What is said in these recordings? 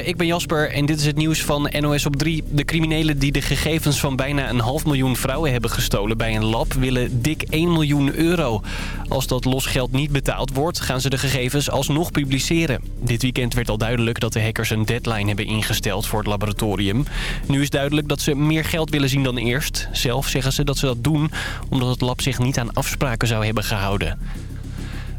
Ik ben Jasper en dit is het nieuws van NOS op 3. De criminelen die de gegevens van bijna een half miljoen vrouwen hebben gestolen bij een lab willen dik 1 miljoen euro. Als dat losgeld niet betaald wordt, gaan ze de gegevens alsnog publiceren. Dit weekend werd al duidelijk dat de hackers een deadline hebben ingesteld voor het laboratorium. Nu is duidelijk dat ze meer geld willen zien dan eerst. Zelf zeggen ze dat ze dat doen omdat het lab zich niet aan afspraken zou hebben gehouden.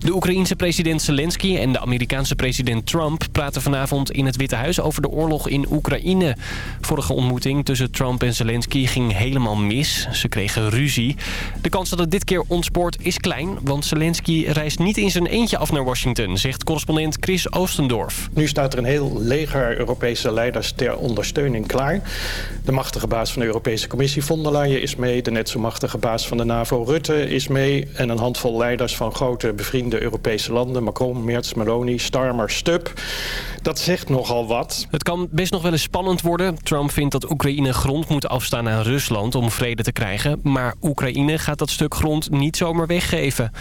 De Oekraïense president Zelensky en de Amerikaanse president Trump praten vanavond in het Witte Huis over de oorlog in Oekraïne. Vorige ontmoeting tussen Trump en Zelensky ging helemaal mis. Ze kregen ruzie. De kans dat het dit keer ontspoort is klein, want Zelensky reist niet in zijn eentje af naar Washington, zegt correspondent Chris Oostendorf. Nu staat er een heel leger Europese leiders ter ondersteuning klaar. De machtige baas van de Europese Commissie von der Leyen is mee. De net zo machtige baas van de NAVO Rutte is mee. En een handvol leiders van grote bevriende de Europese landen. Macron, Merz, Meloni, Starmer, Stubb. Dat zegt nogal wat. Het kan best nog wel eens spannend worden. Trump vindt dat Oekraïne grond moet afstaan aan Rusland om vrede te krijgen. Maar Oekraïne gaat dat stuk grond niet zomaar weggeven.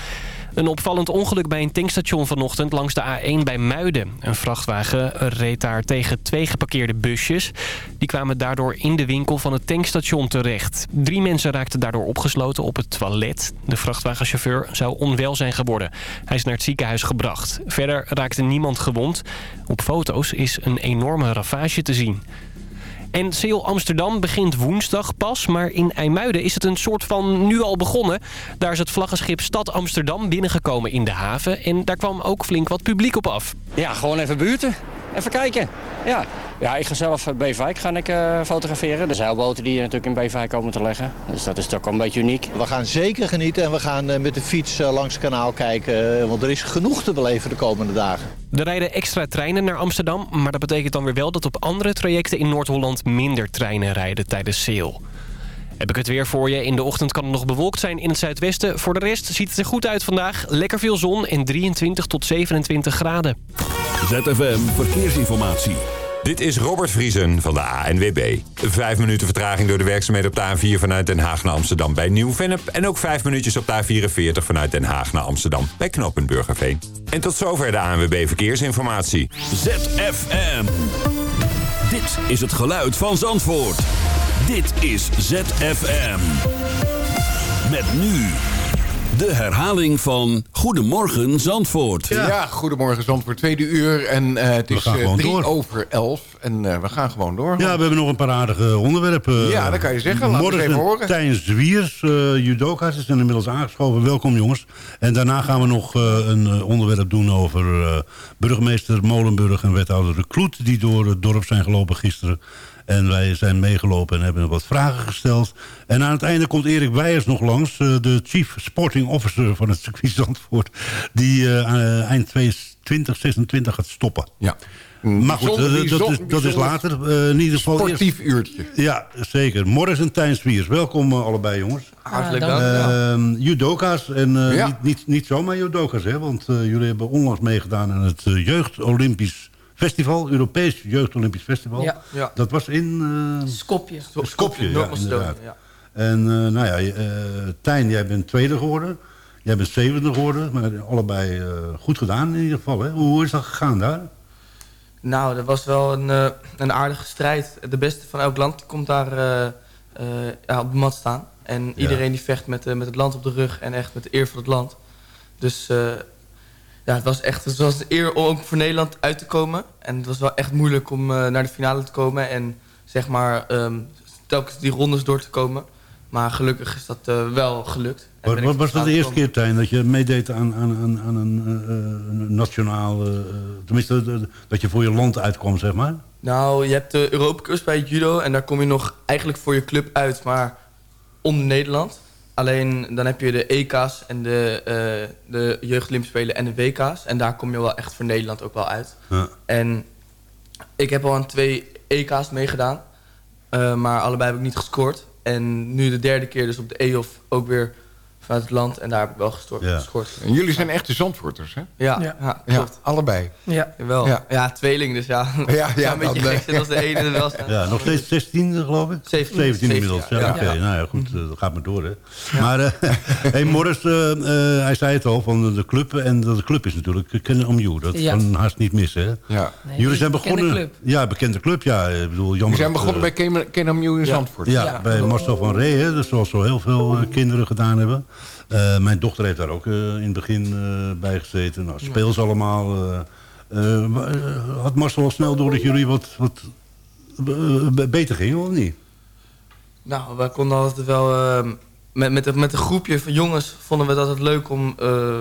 Een opvallend ongeluk bij een tankstation vanochtend langs de A1 bij Muiden. Een vrachtwagen reed daar tegen twee geparkeerde busjes. Die kwamen daardoor in de winkel van het tankstation terecht. Drie mensen raakten daardoor opgesloten op het toilet. De vrachtwagenchauffeur zou onwel zijn geworden. Hij is naar het ziekenhuis gebracht. Verder raakte niemand gewond. Op foto's is een enorme ravage te zien. En Sail Amsterdam begint woensdag pas, maar in IJmuiden is het een soort van nu al begonnen. Daar is het vlaggenschip Stad Amsterdam binnengekomen in de haven en daar kwam ook flink wat publiek op af. Ja, gewoon even buurten. Even kijken. Ja, ja ik ga zelf bij Beverwijk gaan ik, uh, fotograferen. De zeilboten die natuurlijk in Beverwijk komen te leggen. Dus dat is toch wel een beetje uniek. We gaan zeker genieten en we gaan uh, met de fiets uh, langs het kanaal kijken. want er is genoeg te beleven de komende dagen. Er rijden extra treinen naar Amsterdam. Maar dat betekent dan weer wel dat op andere trajecten in Noord-Holland minder treinen rijden tijdens Sail. Heb ik het weer voor je. In de ochtend kan het nog bewolkt zijn in het zuidwesten. Voor de rest ziet het er goed uit vandaag. Lekker veel zon en 23 tot 27 graden. ZFM Verkeersinformatie. Dit is Robert Vriesen van de ANWB. Vijf minuten vertraging door de werkzaamheden op de A4 vanuit Den Haag naar Amsterdam bij Nieuw-Vennep. En ook vijf minuutjes op de A44 vanuit Den Haag naar Amsterdam bij Knoppenburgerveen. En tot zover de ANWB Verkeersinformatie. ZFM. Dit is het geluid van Zandvoort. Dit is ZFM. Met nu de herhaling van Goedemorgen Zandvoort. Ja, ja Goedemorgen Zandvoort, tweede uur. En uh, het is uh, drie door. over elf. En uh, we gaan gewoon door. Ja, we hebben nog een paar aardige onderwerpen. ja, dat kan je zeggen. Laten Morgen we even horen. Tijn Zwiers, judoka's, is inmiddels aangeschoven. Welkom jongens. En daarna gaan we nog een onderwerp doen over burgemeester Molenburg en wethouder De Kloet... die door het dorp zijn gelopen gisteren. En wij zijn meegelopen en hebben wat vragen gesteld. En aan het einde komt Erik Weijers nog langs. Uh, de Chief Sporting Officer van het circuit Zandvoort. Die uh, eind 2026 gaat stoppen. Ja. Maar goed, bijzonder, dat, is, dat is later. Uh, in ieder geval sportief eerst... uurtje. Ja, zeker. Morris en Tijn Swiers. Welkom allebei, jongens. Hartelijk dank. Ja. judoka's. En ja. niet, niet, niet zomaar judoka's, hè. Want jullie hebben onlangs meegedaan aan het Jeugd Olympisch festival, Europees Jeugd Olympisch Festival. Ja. ja. Dat was in... Uh, Skopje. Skopje, ja, inderdaad. Ja. En uh, nou ja, uh, Tijn, jij bent tweede geworden. Jij bent zevende geworden. Maar allebei goed gedaan in ieder geval. Hè? Hoe is dat gegaan daar? Nou, dat was wel een, een aardige strijd. De beste van elk land komt daar ja, op de mat staan. En iedereen die vecht met, met het land op de rug en echt met de eer van het land. Dus ja, het was echt het was een eer om ook voor Nederland uit te komen. En het was wel echt moeilijk om uh, naar de finale te komen. En zeg maar um, telkens die rondes door te komen. Maar gelukkig is dat uh, wel gelukt. Wat, was dat de eerste keer, Tijn, dat je meedeed aan, aan, aan een uh, nationaal... tenminste, dat je voor je land uitkwam, zeg maar? Nou, je hebt de Europa Cup bij judo... en daar kom je nog eigenlijk voor je club uit, maar onder Nederland. Alleen dan heb je de EK's en de, uh, de jeugdolympische spelen en de WK's. En daar kom je wel echt voor Nederland ook wel uit. Ja. En ik heb al aan twee EK's meegedaan. Uh, maar allebei heb ik niet gescoord. En nu de derde keer dus op de EOF ook weer vanuit het land. En daar heb ik wel gestort, Ja. gescoord. En jullie zijn echte Zandvoorters, hè? Ja, Ja. ja. Ja, klopt. allebei. Ja. Wel. Ja. Ja. tweeling dus ja. Ja, ja, Zou een beetje dan, gek eh, zijn als de ene er wel staat. Ja, nog steeds 16 geloof ik? 17. 17 inmiddels. Ja, ja. Oké, Ja. nou ja, goed, eh, dat gaat maar door, hè. Maar, eh hey, Morris, eh, eh, hij zei het al, van de club. En de club is natuurlijk Kennen om You. Dat Ja. kan haast niet missen, hè. Ja. Nee, Jullie zijn bekende begonnen... club. Ja, bekende club, ja. Ik bedoel, jammer Jullie zijn dat, begonnen bij Ken- in Zandvoort. Ja, Ja. bij Marcel van Ree, hè, dus zoals zo heel veel kinderen gedaan hebben. Eh, mijn dochter heeft daar ook eh, in het begin eh, bij gezeten. Nou, speel ze allemaal. had Marcel al snel door dat jullie wat, wat beter gingen, of niet? Nou, wij konden altijd wel... ehm, met, met, een- met een groepje van jongens vonden we dat het leuk om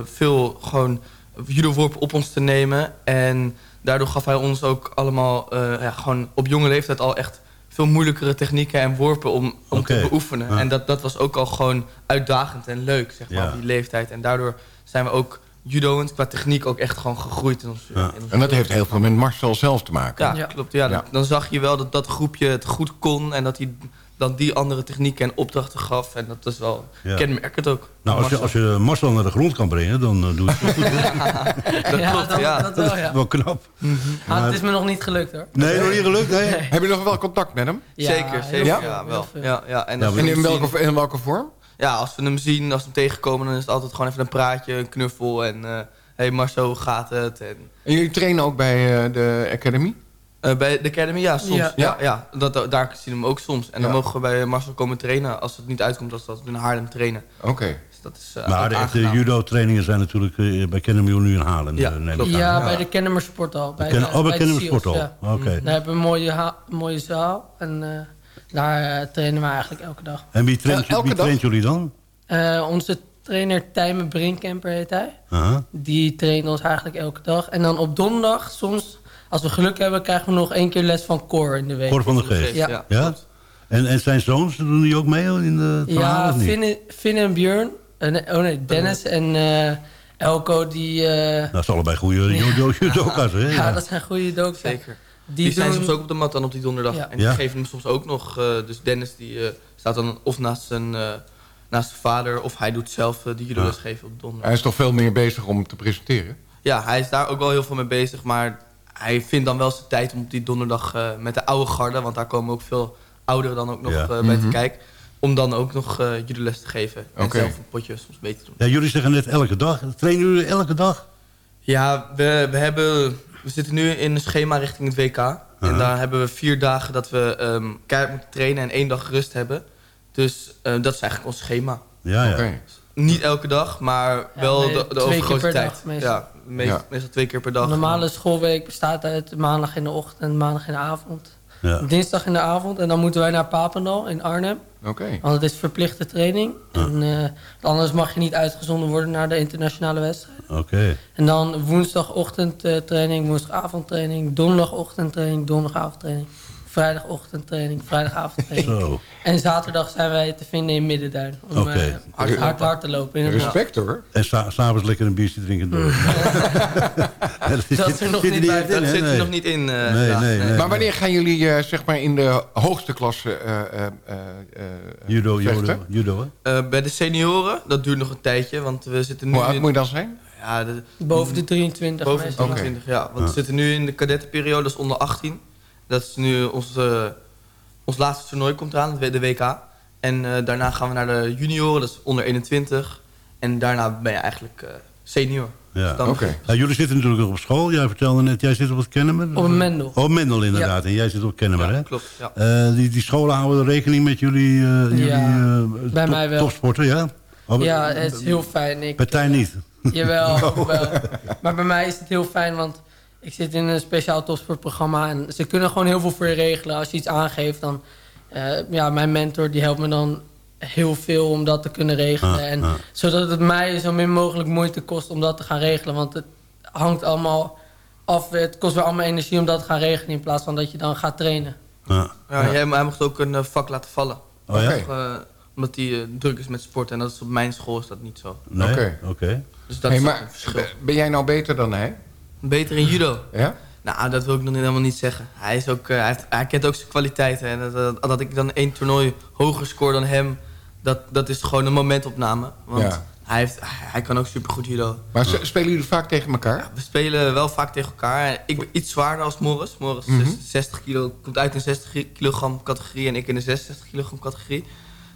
veel gewoon judoworpen op ons te nemen. En daardoor gaf hij ons ook allemaal ja, gewoon op jonge leeftijd al echt veel moeilijkere technieken en worpen om, om te beoefenen. Ja. En dat, dat was ook al gewoon uitdagend en leuk, zeg maar, Ja. op die leeftijd. En daardoor zijn we ook judoend qua techniek ook echt gewoon gegroeid in ons, Ja. in ons En dat heeft heel veel met Marcel zelf te maken. ja, Ja. klopt. Ja, Ja. Dan, dan zag je wel dat dat groepje het goed kon... en dat hij dan die andere technieken en opdrachten gaf. En dat is wel Ja. kenmerkend ook. Nou, als je, als je Marcel naar de grond kan brengen, dan eh, doe je het goed. Dat ja, klopt, dat, ja. dat wel, ja. wel knap. Ah, het is me nog niet gelukt, hoor. Nee, nog niet gelukt, nee? Heb je nog wel contact met hem? Ja, zeker, zeker. Ja, wel. Ja, ja. En in zien- welke, in welke vorm? ja, als we hem zien, als we hem tegenkomen... dan is het altijd gewoon even een praatje, een knuffel... en hé hey Marcel, hoe gaat het? En, En jullie trainen ook bij eh, de Academy? Eh, bij de Academy, ja, soms. Ja. Ja. Ja, Dat, daar zien we hem ook soms. En dan Ja. mogen we bij Marcel komen trainen... als het niet uitkomt als dat we in Haarlem trainen. Oké. Dus dat is eh, Maar de aangenaam. judo-trainingen zijn natuurlijk eh, bij Kennemew nu in Haarlem. Ja. Ja, bij de Kennemer Sporthal. Bij, Ken- de- oh, bij de Kennemer Sporthal. ja. Oké. Daar hebben we een mooie, mooie zaal. En eh, daar trainen we eigenlijk elke dag. En wie traint, wie dag? traint jullie dan? Eh, onze trainer Tijmen Brinkkemper heet hij. Die traint ons eigenlijk elke dag. En dan op donderdag, soms, als we geluk hebben, krijgen we nog één keer les van Cor in de week. Cor van der Geest. Ja. ja. Ja? En, en zijn zoons, doen die ook mee in de Ja, of niet? Finn, en- Finn en Björn. Eh, oh nee, Dennis en eh, Elko, die... eh, Dat is allebei goede judo- judoka's, hè? ja, Ja. dat zijn goede dood. Zeker. Die, Die, zijn doen- soms ook op de mat dan op die donderdag. Ja. En die Ja. geven hem soms ook nog. eh, dus Dennis die eh, staat dan of naast zijn, eh, naast zijn vader... of hij doet zelf eh, de judo les geven op donderdag. Hij is toch veel meer bezig om te presenteren? Ja, hij is daar ook wel heel veel mee bezig. Maar hij vindt dan wel zijn tijd om op die donderdag eh, met de oude garde... want daar komen ook veel ouderen dan ook nog Ja. eh, bij te Mhm. kijken... om dan ook nog eh judo les te geven. En zelf een potje soms mee te doen. Ja, jullie zeggen net elke dag. Trainen jullie elke dag? Ja, we, we, hebben, we zitten nu in een schema richting het WK. En daar hebben we vier dagen dat we ehm keihard moeten trainen en één dag rust hebben. Dus eh, dat is eigenlijk ons schema. Ja, ja. Oké. Niet elke dag, maar wel nee, de, de overgrote tijd. dag. Ja, meest- Ja. meestal twee keer per dag. Een normale schoolweek bestaat uit maandag in de ochtend, maandag in de avond. Ja. Dinsdag in de avond. En dan moeten wij naar Papendal in Arnhem. Oké. Want het is verplichte training. En, eh, anders mag je niet uitgezonden worden naar de internationale wedstrijd. Oké. En dan woensdagochtend eh, training, woensdagavond training, donderdagochtend training, donderdagavond training, vrijdagochtend training, vrijdagavond training. Zo. En zaterdag zijn wij te vinden in Middenduin om eh, hard, hard, hard te lopen. In. Respect hoor. En sa- s'avonds lekker een biertje drinken door. Dat is er nog zit niet bij. in, dat hè? zit er Nee. nog niet in. eh, Nee, nee, nee. Maar wanneer gaan jullie eh, zeg maar in de hoogste klasse eh, eh, eh, eh, Judo, judo, judo, hè? Eh, bij de senioren, dat duurt nog een tijdje. Want we zitten nu Hoe oud in- moet je dan zijn? ja, de, Boven de 23 Boven de meestal. 23, ja. Want we zitten nu in de kadettenperiode, dat is onder 18. Dat is nu ons, eh, ons laatste toernooi komt eraan, de WK. En eh, daarna gaan we naar de junioren, dat is onder 21. En daarna ben je eigenlijk eh, senior. Ja. Dus Oké. Ja, jullie zitten natuurlijk nog op school. Jij vertelde net, jij zit op het Kennemer. Op Mendel. Oh, Mendel inderdaad. En jij zit op het Kennemer, Ja, hè? klopt. Ja. Eh, die, die scholen houden rekening met jullie, eh jullie Ja, eh, bij top- mij wel. topsporten, ja? Oh, Ja, het is heel fijn. Ik, Bij Tijn niet. Jawel, wel. Maar bij mij is het heel fijn, want ik zit in een speciaal topsportprogramma... en ze kunnen gewoon heel veel voor je regelen. Als je iets aangeeft, dan... eh, ja, mijn mentor die helpt me dan heel veel om dat te kunnen regelen. Ah, en ah. Zodat het mij zo min mogelijk moeite kost om dat te gaan regelen. Want het hangt allemaal af. Het kost wel allemaal energie om dat te gaan regelen... in plaats van dat je dan gaat trainen. Ja. Ja, Jij, hij mocht ook een eh, vak laten vallen. Oh ja? Eh, omdat hij druk is met sport. En dat is op mijn school is dat niet zo. Nee? Oké. Oké. Dus dat Hey, is ook maar een verschil. ben jij nou beter dan hij? Beter in judo. Ja? Nou, dat wil ik nog helemaal niet zeggen. Hij, is ook, eh, hij, heeft, hij kent ook zijn kwaliteiten. En dat, dat, dat ik dan één toernooi hoger score dan hem... dat, dat is gewoon een momentopname. Want Ja. hij, heeft, hij kan ook supergoed judo. Maar spelen jullie vaak tegen elkaar? We spelen wel vaak tegen elkaar. Ik ben iets zwaarder als Morris. Morris Mhm. is 60 kilo, komt uit in de 60 kilogram categorie en ik in de 66 kilogram categorie.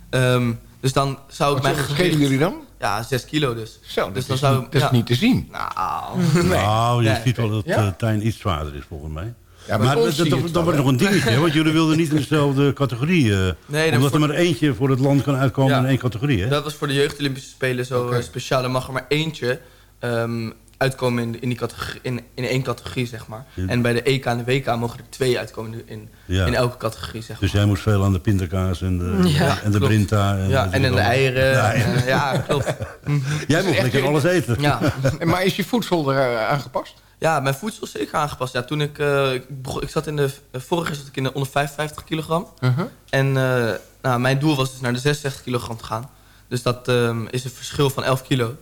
Ehm, dus dan zou ik Wat mijn gewicht- jullie dan? Ja, 6 kilo dus. Zo, dat, dus dan is, zou niet, dat is niet te zien. Nou, Nou, je Nee. ziet wel dat Ja? eh, Tijn iets zwaarder is volgens mij. Ja, maar dat, wel, wordt nog een dingetje, hè, want jullie wilden niet in dezelfde categorie. eh, Nee, dat omdat voor- er maar eentje voor het land kan uitkomen Ja. in één categorie. Hè? dat was voor de jeugd Olympische Spelen zo Oké. eh, speciaal. Er mag er maar eentje ehm, uitkomen in, in, die categorie, in, in één categorie, zeg maar. Ja. En bij de EK en de WK mogen er twee uitkomen in, Ja. in elke categorie, zeg maar. Dus jij moest veel aan de pindakaas en de, Ja, en de klopt. brinta. En, ja, en de eieren. Ja, en, eh, ja, klopt. Jij mocht lekker alles eten. Ja. Maar is je voedsel er eh, aangepast? Ja, mijn voedsel is zeker aangepast. Ja, toen ik, eh, ik, begon, ik zat in de, vorig jaar zat ik in de onder 55 kilogram. Uh-huh. En eh, nou, mijn doel was dus naar de 66 kilogram te gaan. Dus dat ehm, is een verschil van 11 kilo.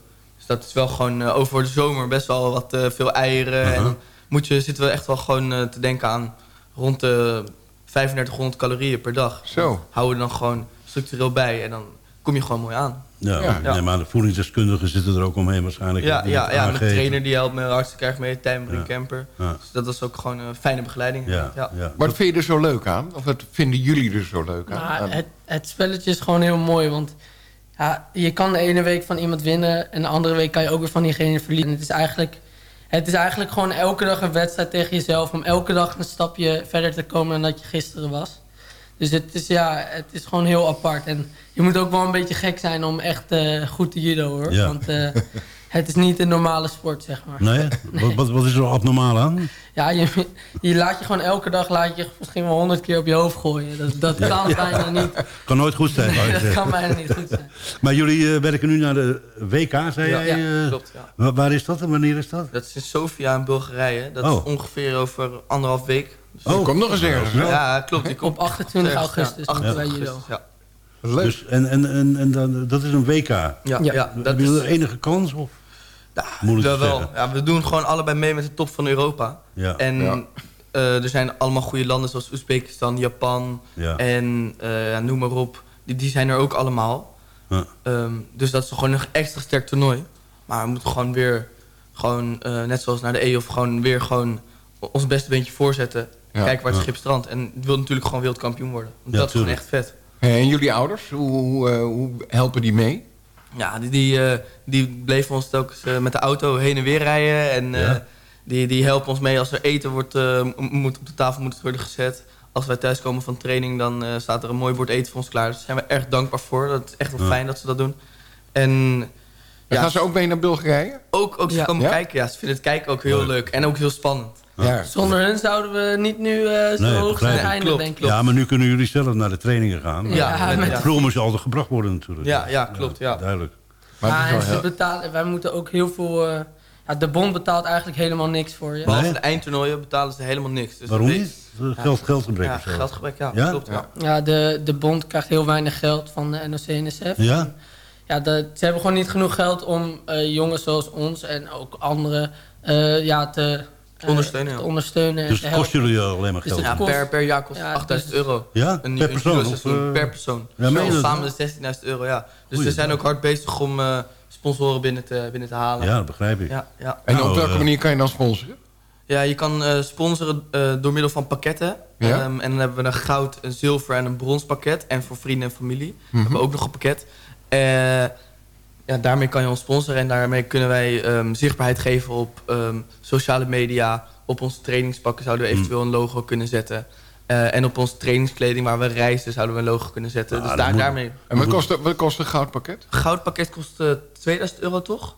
Dus dat is wel gewoon eh, over de zomer best wel wat eh, veel eieren. En dan moet je, zitten we echt wel gewoon eh, te denken aan rond de 3500 calorieën per dag. Zo. Houden we dan gewoon structureel bij en dan kom je gewoon mooi aan. Ja, Ja. Nee, maar de voedingsdeskundigen zitten er ook omheen waarschijnlijk. Ja, ja, ja mijn trainer die helpt me hartstikke erg mee, Tijm Ja. Kemper. Ja. Dus dat was ook gewoon een fijne begeleiding. Ja, ja. ja. Wat vind je er zo leuk aan? Of wat vinden jullie er zo leuk aan? Maar Aan- het, het spelletje is gewoon heel mooi, want ja, je kan de ene week van iemand winnen... en de andere week kan je ook weer van diegene verliezen. Het is eigenlijk, het is eigenlijk gewoon elke dag een wedstrijd tegen jezelf... om elke dag een stapje verder te komen dan dat je gisteren was. Dus het is, ja, het is gewoon heel apart. En je moet ook wel een beetje gek zijn om echt eh, goed te judo, hoor. Ja. Want eh, het is niet een normale sport, zeg maar. Nee? Wat, wat, wat is er abnormaal aan? Ja, je, je laat je gewoon elke dag laat je misschien wel honderd keer op je hoofd gooien. Dat, dat kan bijna niet. Kan nooit goed zijn. je dat zeggen. kan bijna niet goed zijn. Maar jullie eh, werken nu naar de WK, zei Ja, jij? ja, eh, klopt, ja. wa- Waar is dat en wanneer is dat? Dat is in Sofia in Bulgarije. Dat Oh. is ongeveer over anderhalf week. Dus- Oh, komt nog eens ergens. Ja, klopt. Die komt Op 28 ergens, augustus ja, moeten wij 28 judo. augustus, Ja, Leuk. Dus, en en, en, en dan, dat is een WK. ja, ja, dat is... enige kans? Of? Ja, Moeilijk te wel. Ja, we doen gewoon allebei mee met de top van Europa. Ja. En Ja. eh, er zijn allemaal goede landen zoals Oezbekistan, Japan ja. en eh, ja, noem maar op. Die, die zijn er ook allemaal. Ja. Ehm, dus dat is gewoon een extra sterk toernooi. Maar we moeten gewoon weer, gewoon, eh, net zoals naar de EOF, gewoon weer gewoon ons beste beentje voorzetten. Ja. Kijken waar het Ja. schip strandt. En ik wil natuurlijk gewoon wereldkampioen worden. Want Ja, dat is gewoon echt vet. En jullie ouders, hoe, hoe, hoe helpen die mee? Ja, die, die, eh, die bleven ons telkens eh, met de auto heen en weer rijden. En eh, Ja. die, die helpen ons mee als er eten wordt, eh, moet, op de tafel moet worden gezet. Als wij thuiskomen van training, dan eh, staat er een mooi bord eten voor ons klaar. Dus daar zijn we erg dankbaar voor. Dat is echt wel Ja. fijn dat ze dat doen. En En Ja. gaan ze ook mee naar Bulgarije? ook, ook ze Ja. komen Ja? kijken. Ja, ze vinden het kijken ook heel Leuk. leuk. En ook heel spannend. Ja. Zonder hun zouden we niet nu eh, zo Nee, hoog zijn einde, denk ik. ja, maar nu kunnen jullie zelf naar de trainingen gaan. Ja, Ja, met- ja. Vroeger moest je altijd gebracht worden natuurlijk. Ja, ja, klopt, ja. Duidelijk. Maar het Ja, is en ze betalen, wij moeten ook heel veel... eh, ja, de bond betaalt eigenlijk helemaal niks voor je. Behalve Nee? de eindtoernooien betalen ze helemaal niks. Dus Waarom dat niet? is- Geld, geldgebrek Ja, of zo? geldgebrek, ja. Ja? Klopt, ja. Ja. Ja, de, de bond krijgt heel weinig geld van de NOC-NSF. Ja? Ja, de, ze hebben gewoon niet genoeg geld om eh, jongens zoals ons en ook anderen eh, ja, te, Ondersteunen, ja. te ondersteunen. en Dus het kost jullie alleen maar Dus geld? Ja, kost- per, per jaar kost het Ja, 8000 dus- euro. Ja? Een, Per persoon? Of, eh, per persoon. ja, samen de 16.000 euro, ja. Dus Oei, we zijn ook hard bezig om eh, sponsoren binnen te, binnen te halen. Ja, dat begrijp ik. ja, ja. En Nou, op welke eh, manier kan je dan sponsoren? Ja, je kan eh, sponsoren eh, door middel van pakketten. Ja. Ehm, en dan hebben we een goud, een zilver en een brons pakket. En voor vrienden en familie Mhm. hebben we ook nog een pakket. Eh, ja, daarmee kan je ons sponsoren. En daarmee kunnen wij ehm, zichtbaarheid geven op ehm, sociale media. Op onze trainingspakken zouden we Mhm. eventueel een logo kunnen zetten. Eh, en op onze trainingskleding waar we reizen zouden we een logo kunnen zetten. Ah, dus daar, moet- daarmee... En wat kost, wat kost een goudpakket? Een goudpakket kost eh, 2000 euro toch?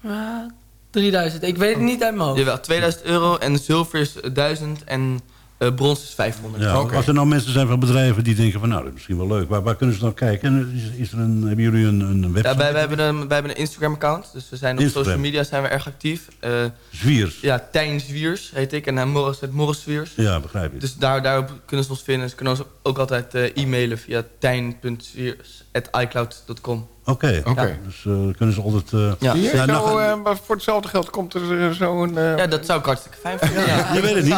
Ja, 3000. Ik weet het niet uit mijn hoofd. Jawel, 2000 euro. En zilver is 1000 en eh, brons is 500. Ja, Oké. Als er nou mensen zijn van bedrijven die denken van nou, dat is misschien wel leuk. Waar, waar kunnen ze dan kijken? En Is, is er een, hebben jullie een, een website? Ja, wij, wij, hebben een, wij hebben een Instagram-account. Dus we zijn op Instagram. social media zijn we erg actief. Eh, Zwiers. ja, Tijn Zwiers heet ik. En hij Morris het Morris Zwiers. Ja, begrijp ik. Dus daar, daarop kunnen ze ons vinden. Ze kunnen ons ook altijd eh, e-mailen via tijn.zwiers.icloud.com. Oké, Oké. dus uh, kunnen ze altijd... Uh, ja. Zie je, ja, zo, uh, voor hetzelfde geld komt er zo'n... ja, dat zou ik hartstikke fijn vinden. Ja. je weet het niet.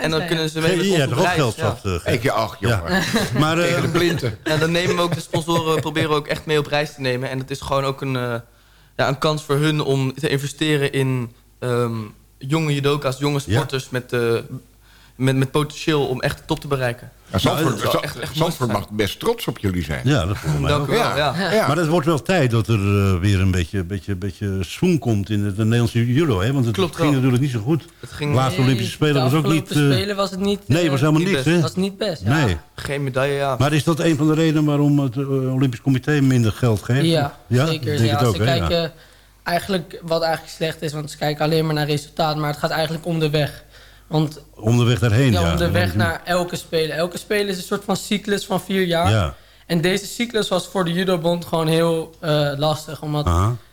en dan kunnen ze mee met ja, onze prijs. geld zat, ja. Ik je ach, jongen. Ja. maar, Tegen de blinten. Ja, dan nemen we ook de sponsoren, proberen we ook echt mee op reis te nemen. En het is gewoon ook een, ja, een kans voor hun om te investeren in um, jonge judoka's, jonge sporters met met, met potentieel om echt de top te bereiken. Ja, Zandvoort, nou, echt, echt Zandvoort mag best trots op jullie zijn. Ja, dat voelt mij Dank ja. Ja. Maar het wordt wel tijd dat er uh, weer een beetje, beetje, beetje swoon komt in het Nederlandse judo. Hè? Want het Klopt ging wel. natuurlijk niet zo goed. Het ging, de laatste Olympische Spelen was ook niet... De Spelen was het niet... Uh, nee, was helemaal niet niks. best. Hè? was niet best, ja. Nee. Geen medaille, ja. Maar is dat een van de redenen waarom het uh, Olympisch Comité minder geld geeft? Ja, ja? zeker. Denk ja, het ook, ze kijken ja. eigenlijk wat eigenlijk slecht is, want ze kijken alleen maar naar resultaat. Maar het gaat eigenlijk om de weg. Want, om de weg daarheen, ja. ja. om de weg naar elke speler. Elke speler is een soort van cyclus van vier jaar. Ja. En deze cyclus was voor de judobond gewoon heel uh, lastig. Omdat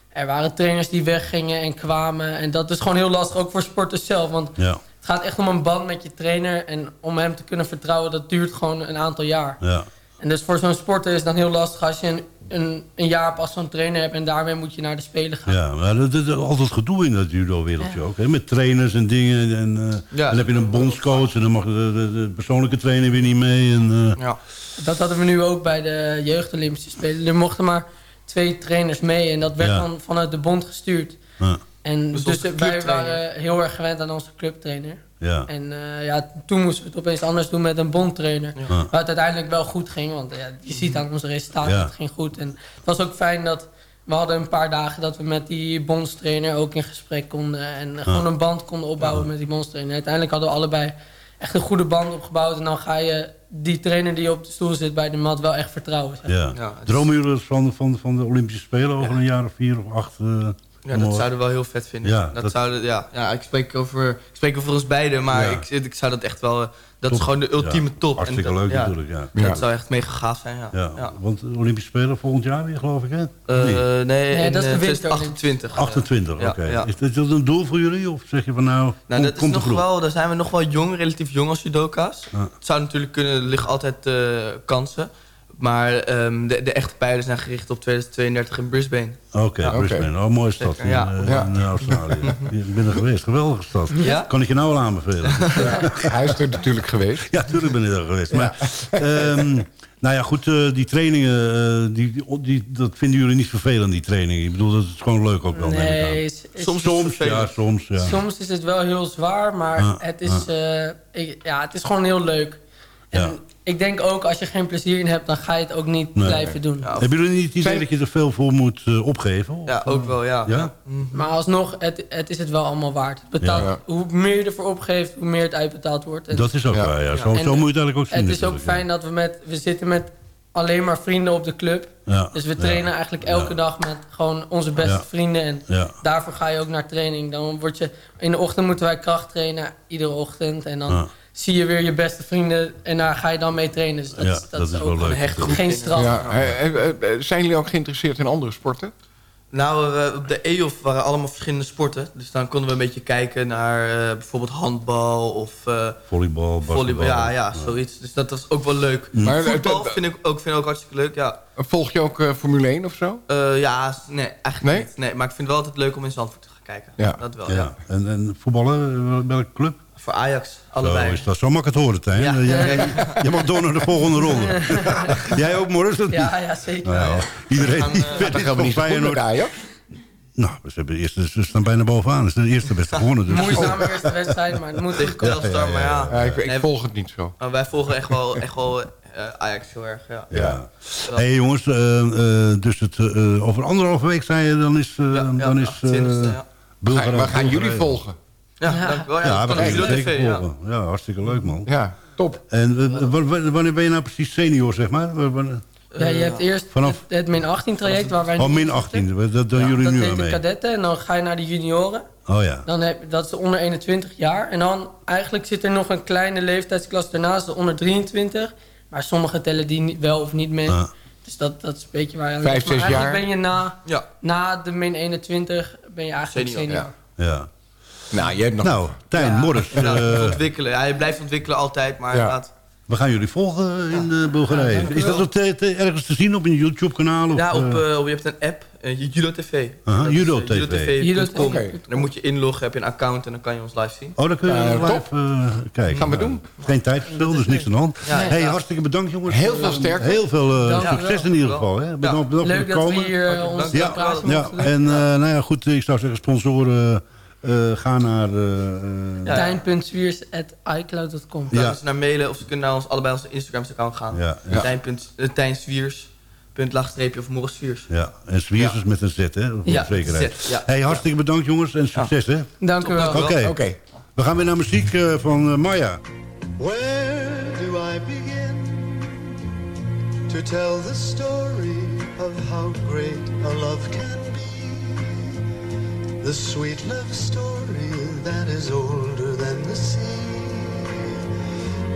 er waren trainers die weggingen en kwamen. En dat is gewoon heel lastig, ook voor sporters zelf. Want ja. het gaat echt om een band met je trainer. En om hem te kunnen vertrouwen, dat duurt gewoon een aantal jaar. Ja. En dus voor zo'n sporter is het dan heel lastig als je een, een, een jaar pas zo'n trainer hebt... en daarmee moet je naar de Spelen gaan. Ja, maar dat is altijd gedoe in dat judo-wereldje ja. ook. Hè? Met trainers en dingen. En uh, ja, dan heb je een bondscoach en dan mag de, de, de, persoonlijke trainer weer niet mee. En, uh... ja. Dat hadden we nu ook bij de jeugd-Olympische Spelen. Er mochten maar twee trainers mee en dat werd dan vanuit de bond gestuurd. En dus, dus wij waren heel erg gewend aan onze clubtrainer. Ja. En uh, ja, toen moesten we het opeens anders doen met een bondtrainer. Ja. Waar het uiteindelijk wel goed ging. Want ja, je ziet aan onze resultaten, ja. het ging goed. En het was ook fijn dat we hadden een paar dagen dat we met die bondstrainer ook in gesprek konden. En ja. gewoon een band konden opbouwen met die bondstrainer. Uiteindelijk hadden we allebei echt een goede band opgebouwd. En dan ga je die trainer die op de stoel zit bij de mat wel echt vertrouwen. Zeg. Ja. Ja, Dromen jullie van, van, van de Olympische Spelen over een jaar of vier of acht? Uh, ja, dat zouden we wel heel vet vinden. Ja, dat, dat... Zouden, ja, ja, ik spreek over, ik spreek over ons beiden, maar ja. ik, ik zou dat echt wel... Dat top. is gewoon de ultieme ja, top. Hartstikke en leuk dat, natuurlijk, ja. Dat zou echt mega gaaf zijn, ja. ja. Want de Olympische Spelen volgend jaar weer, geloof ik, hè? Uh, nee, nee, in, dat is de 2028. 28, oké. Okay. Is dat een doel voor jullie? Of zeg je van nou, nou kom, dat is nog wel, Daar zijn we nog wel jong, relatief jong als judoka's. Het zou natuurlijk kunnen, er liggen altijd uh, kansen. Maar um, de, de, echte pijlen zijn gericht op 2032 in Brisbane. Oké, okay, ja, Brisbane. Okay. Oh, mooie stad in, ja. uh, ja. in Australië. ik ben er geweest. Geweldige stad. Ja? Kan ik je nou al aanbevelen. Hij is er natuurlijk geweest. Ja, natuurlijk ben ik er geweest. Maar, um, nou ja, goed, uh, die trainingen, uh, die, die, die, dat vinden jullie niet vervelend, die trainingen? Ik bedoel, dat is gewoon leuk ook wel. Nee, is, is soms, soms, ja, soms, ja. Soms is het wel heel zwaar, maar ah, het, is, ah. ik, ja, het is gewoon heel leuk. En ja. Ik denk ook, als je geen plezier in hebt, dan ga je het ook niet nee. blijven doen. Ja, Hebben jullie niet het idee dat je er veel voor moet uh, opgeven? Of? Ja, ook wel, ja. ja? Maar alsnog, het, het is het wel allemaal waard. Betaalt, ja. Hoe meer je ervoor opgeeft, hoe meer het uitbetaald wordt. En, dat is ook waar, ja. Zo, zo moet je het eigenlijk ook zien. Het is ook fijn dat we met... We zitten met alleen maar vrienden op de club. Dus we trainen eigenlijk elke dag met gewoon onze beste vrienden. En daarvoor ga je ook naar training. Dan word je... In de ochtend moeten wij kracht trainen, iedere ochtend. En dan zie je weer je beste vrienden en daar ga je dan mee trainen. Dus dat, ja, is, dat, dat is, is wel ook leuk. Echt goed geen straf. Ja, zijn jullie ook geïnteresseerd in andere sporten? Nou, uh, op de EOF waren allemaal verschillende sporten. Dus dan konden we een beetje kijken naar uh, bijvoorbeeld handbal of... Uh, volleybal, volleybal. Ja, ja, zoiets. Dus dat was ook wel leuk. Maar, Voetbal vind ik, ook, vind ik ook hartstikke leuk, ja. Volg je ook Formule 1 of zo? ja, nee, eigenlijk nee? niet. Nee, maar ik vind het wel altijd leuk om in Zandvoort te gaan kijken. Ja. Dat wel, ja. ja. En, en voetballen, welke club? Voor Ajax, allebei. Zo, is dat. Zo mag ik het horen, Tijn. Ja. Je, je mag door naar de volgende ronde. Jij ook, Morris? Ja, ja, zeker. Nou, ja. Iedereen gaan, uh, dat gaan we niet Feyenoord. Ajax? Nou, ze, hebben eerste, ze staan bijna bovenaan. Het is de eerste beste gewonnen. Dus. Moeizame eerste wedstrijd, maar het moet tegen Telstar. Maar ja, ja, ik, ik volg het niet zo. Maar wij volgen echt wel, echt wel uh, Ajax heel erg. Ja. ja. Hé hey, jongens, uh, uh, dus het, over anderhalve week zei je, dan is... ja, dan is ja. Bulgarije. Waar gaan jullie volgen? Ja, ja. dank wel. Ja, ja we gaan jullie zeker TV, volgen. Ja. ja, hartstikke leuk man. Ja, top. En wanneer ben je nou precies senior, zeg maar? Ja, je hebt eerst Vanaf... het, het min 18 traject waar wij Oh, min 18, dat, dat doen ja, jullie dat nu aan mee. de kadetten en dan ga je naar de junioren. Oh ja. Dan heb, dat is de onder 21 jaar. En dan eigenlijk zit er nog een kleine leeftijdsklasse daarnaast, de onder 23. Maar sommigen tellen die wel of niet mee. Ah. Dus dat, dat is een beetje waar je aan Vijf, zes jaar. ben je na, ja. na de min 21 ben je eigenlijk senior. senior. Ja. ja. Nou, je hebt nog... Nou, Tijn, ja. Morris. Ja, uh, ontwikkelen. Ja, je blijft ontwikkelen altijd, maar. We gaan jullie volgen in uh, Bulgarije. is dat ook ergens te zien op een YouTube-kanaal? Ja, op, uh, je hebt een app, uh, Judo TV. Uh -huh, Judo TV. Judo TV. Okay. Dan moet je inloggen, heb je een account en dan kan je ons live zien. Oh, dan kun je live kijken. Gaan we doen. Geen tijdverschil, dus niks aan de hand. Ja, hey, hartstikke bedankt jongens. Heel veel sterkte. Heel veel succes in ieder geval. Hè. Bedankt, bedankt Leuk dat we hier ons ja, ja. En nou ja, goed, ik zou zeggen sponsoren... Uh, ga naar... Uh, ja. Tijn.zwiers.icloud.com ja. Dus naar mailen of ze kunnen naar ons, allebei onze Instagram-account gaan. Ja. ja. Tijn. Tijn Zwiers punt laagstreepje of Morris Zwiers. Ja, en Zwiers is met een Z, hè? Voor ja, zekerheid. Z, ja. Hey, hartstikke bedankt jongens en succes, hè? Dank u wel. Oké, okay. okay. we gaan weer naar muziek uh, van uh, Maya. Where do I begin to tell the story of how great a love can The sweet love story that is older than the sea.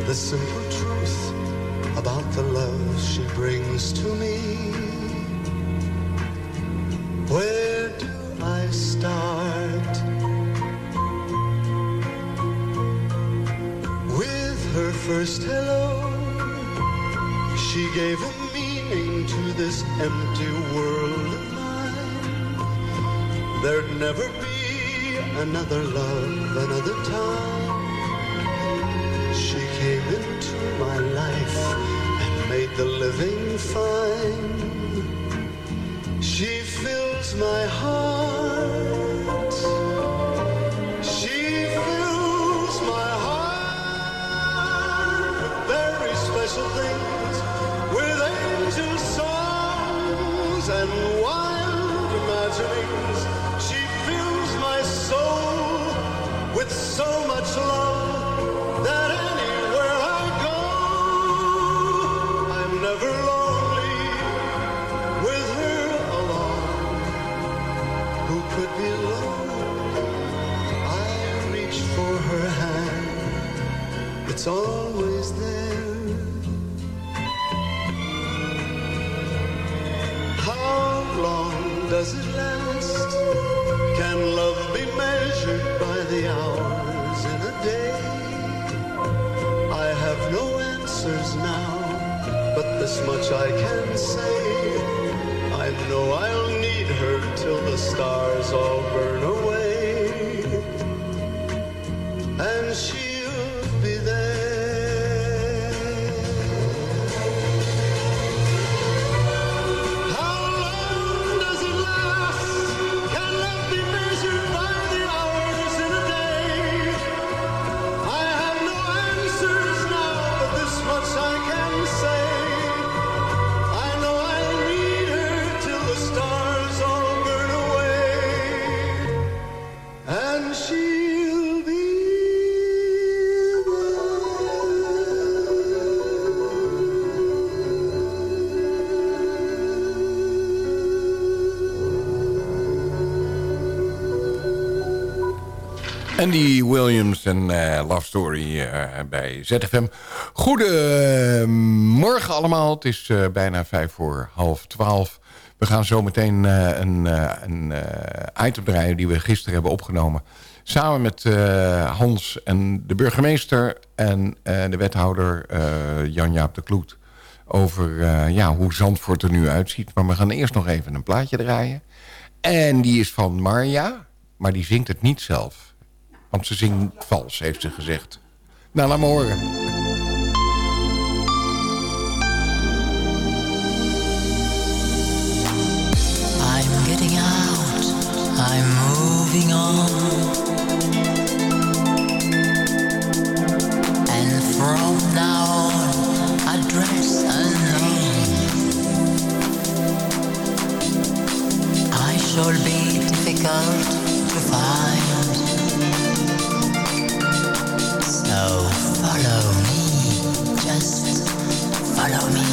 The simple truth about the love she brings to me. Where do I start? With her first hello, she gave a meaning to this empty world There'd never be another love, another time. She came into my life and made the living fine. She fills my heart. She fills my heart with very special things, with angel songs and wild imaginings so much love that anywhere I go, I'm never lonely with her along. Who could be lonely? I reach for her hand, it's always there. How long does it last? Can love be measured by the hours answers now, but this much I can say. I know I'll need her till the stars all burn away. Andy Williams en uh, Love Story uh, bij ZFM. Goedemorgen allemaal. Het is uh, bijna vijf voor half twaalf. We gaan zo meteen een, een item draaien die we gisteren hebben opgenomen. Samen met Hans en de burgemeester en de wethouder Jan-Jaap de Kloet. Over ja, hoe Zandvoort er nu uitziet. Maar we gaan eerst nog even een plaatje draaien. En die is van Marja, maar die zingt het niet zelf. Want ze zingt vals, heeft ze gezegd. Nou, laat maar horen. Follow me.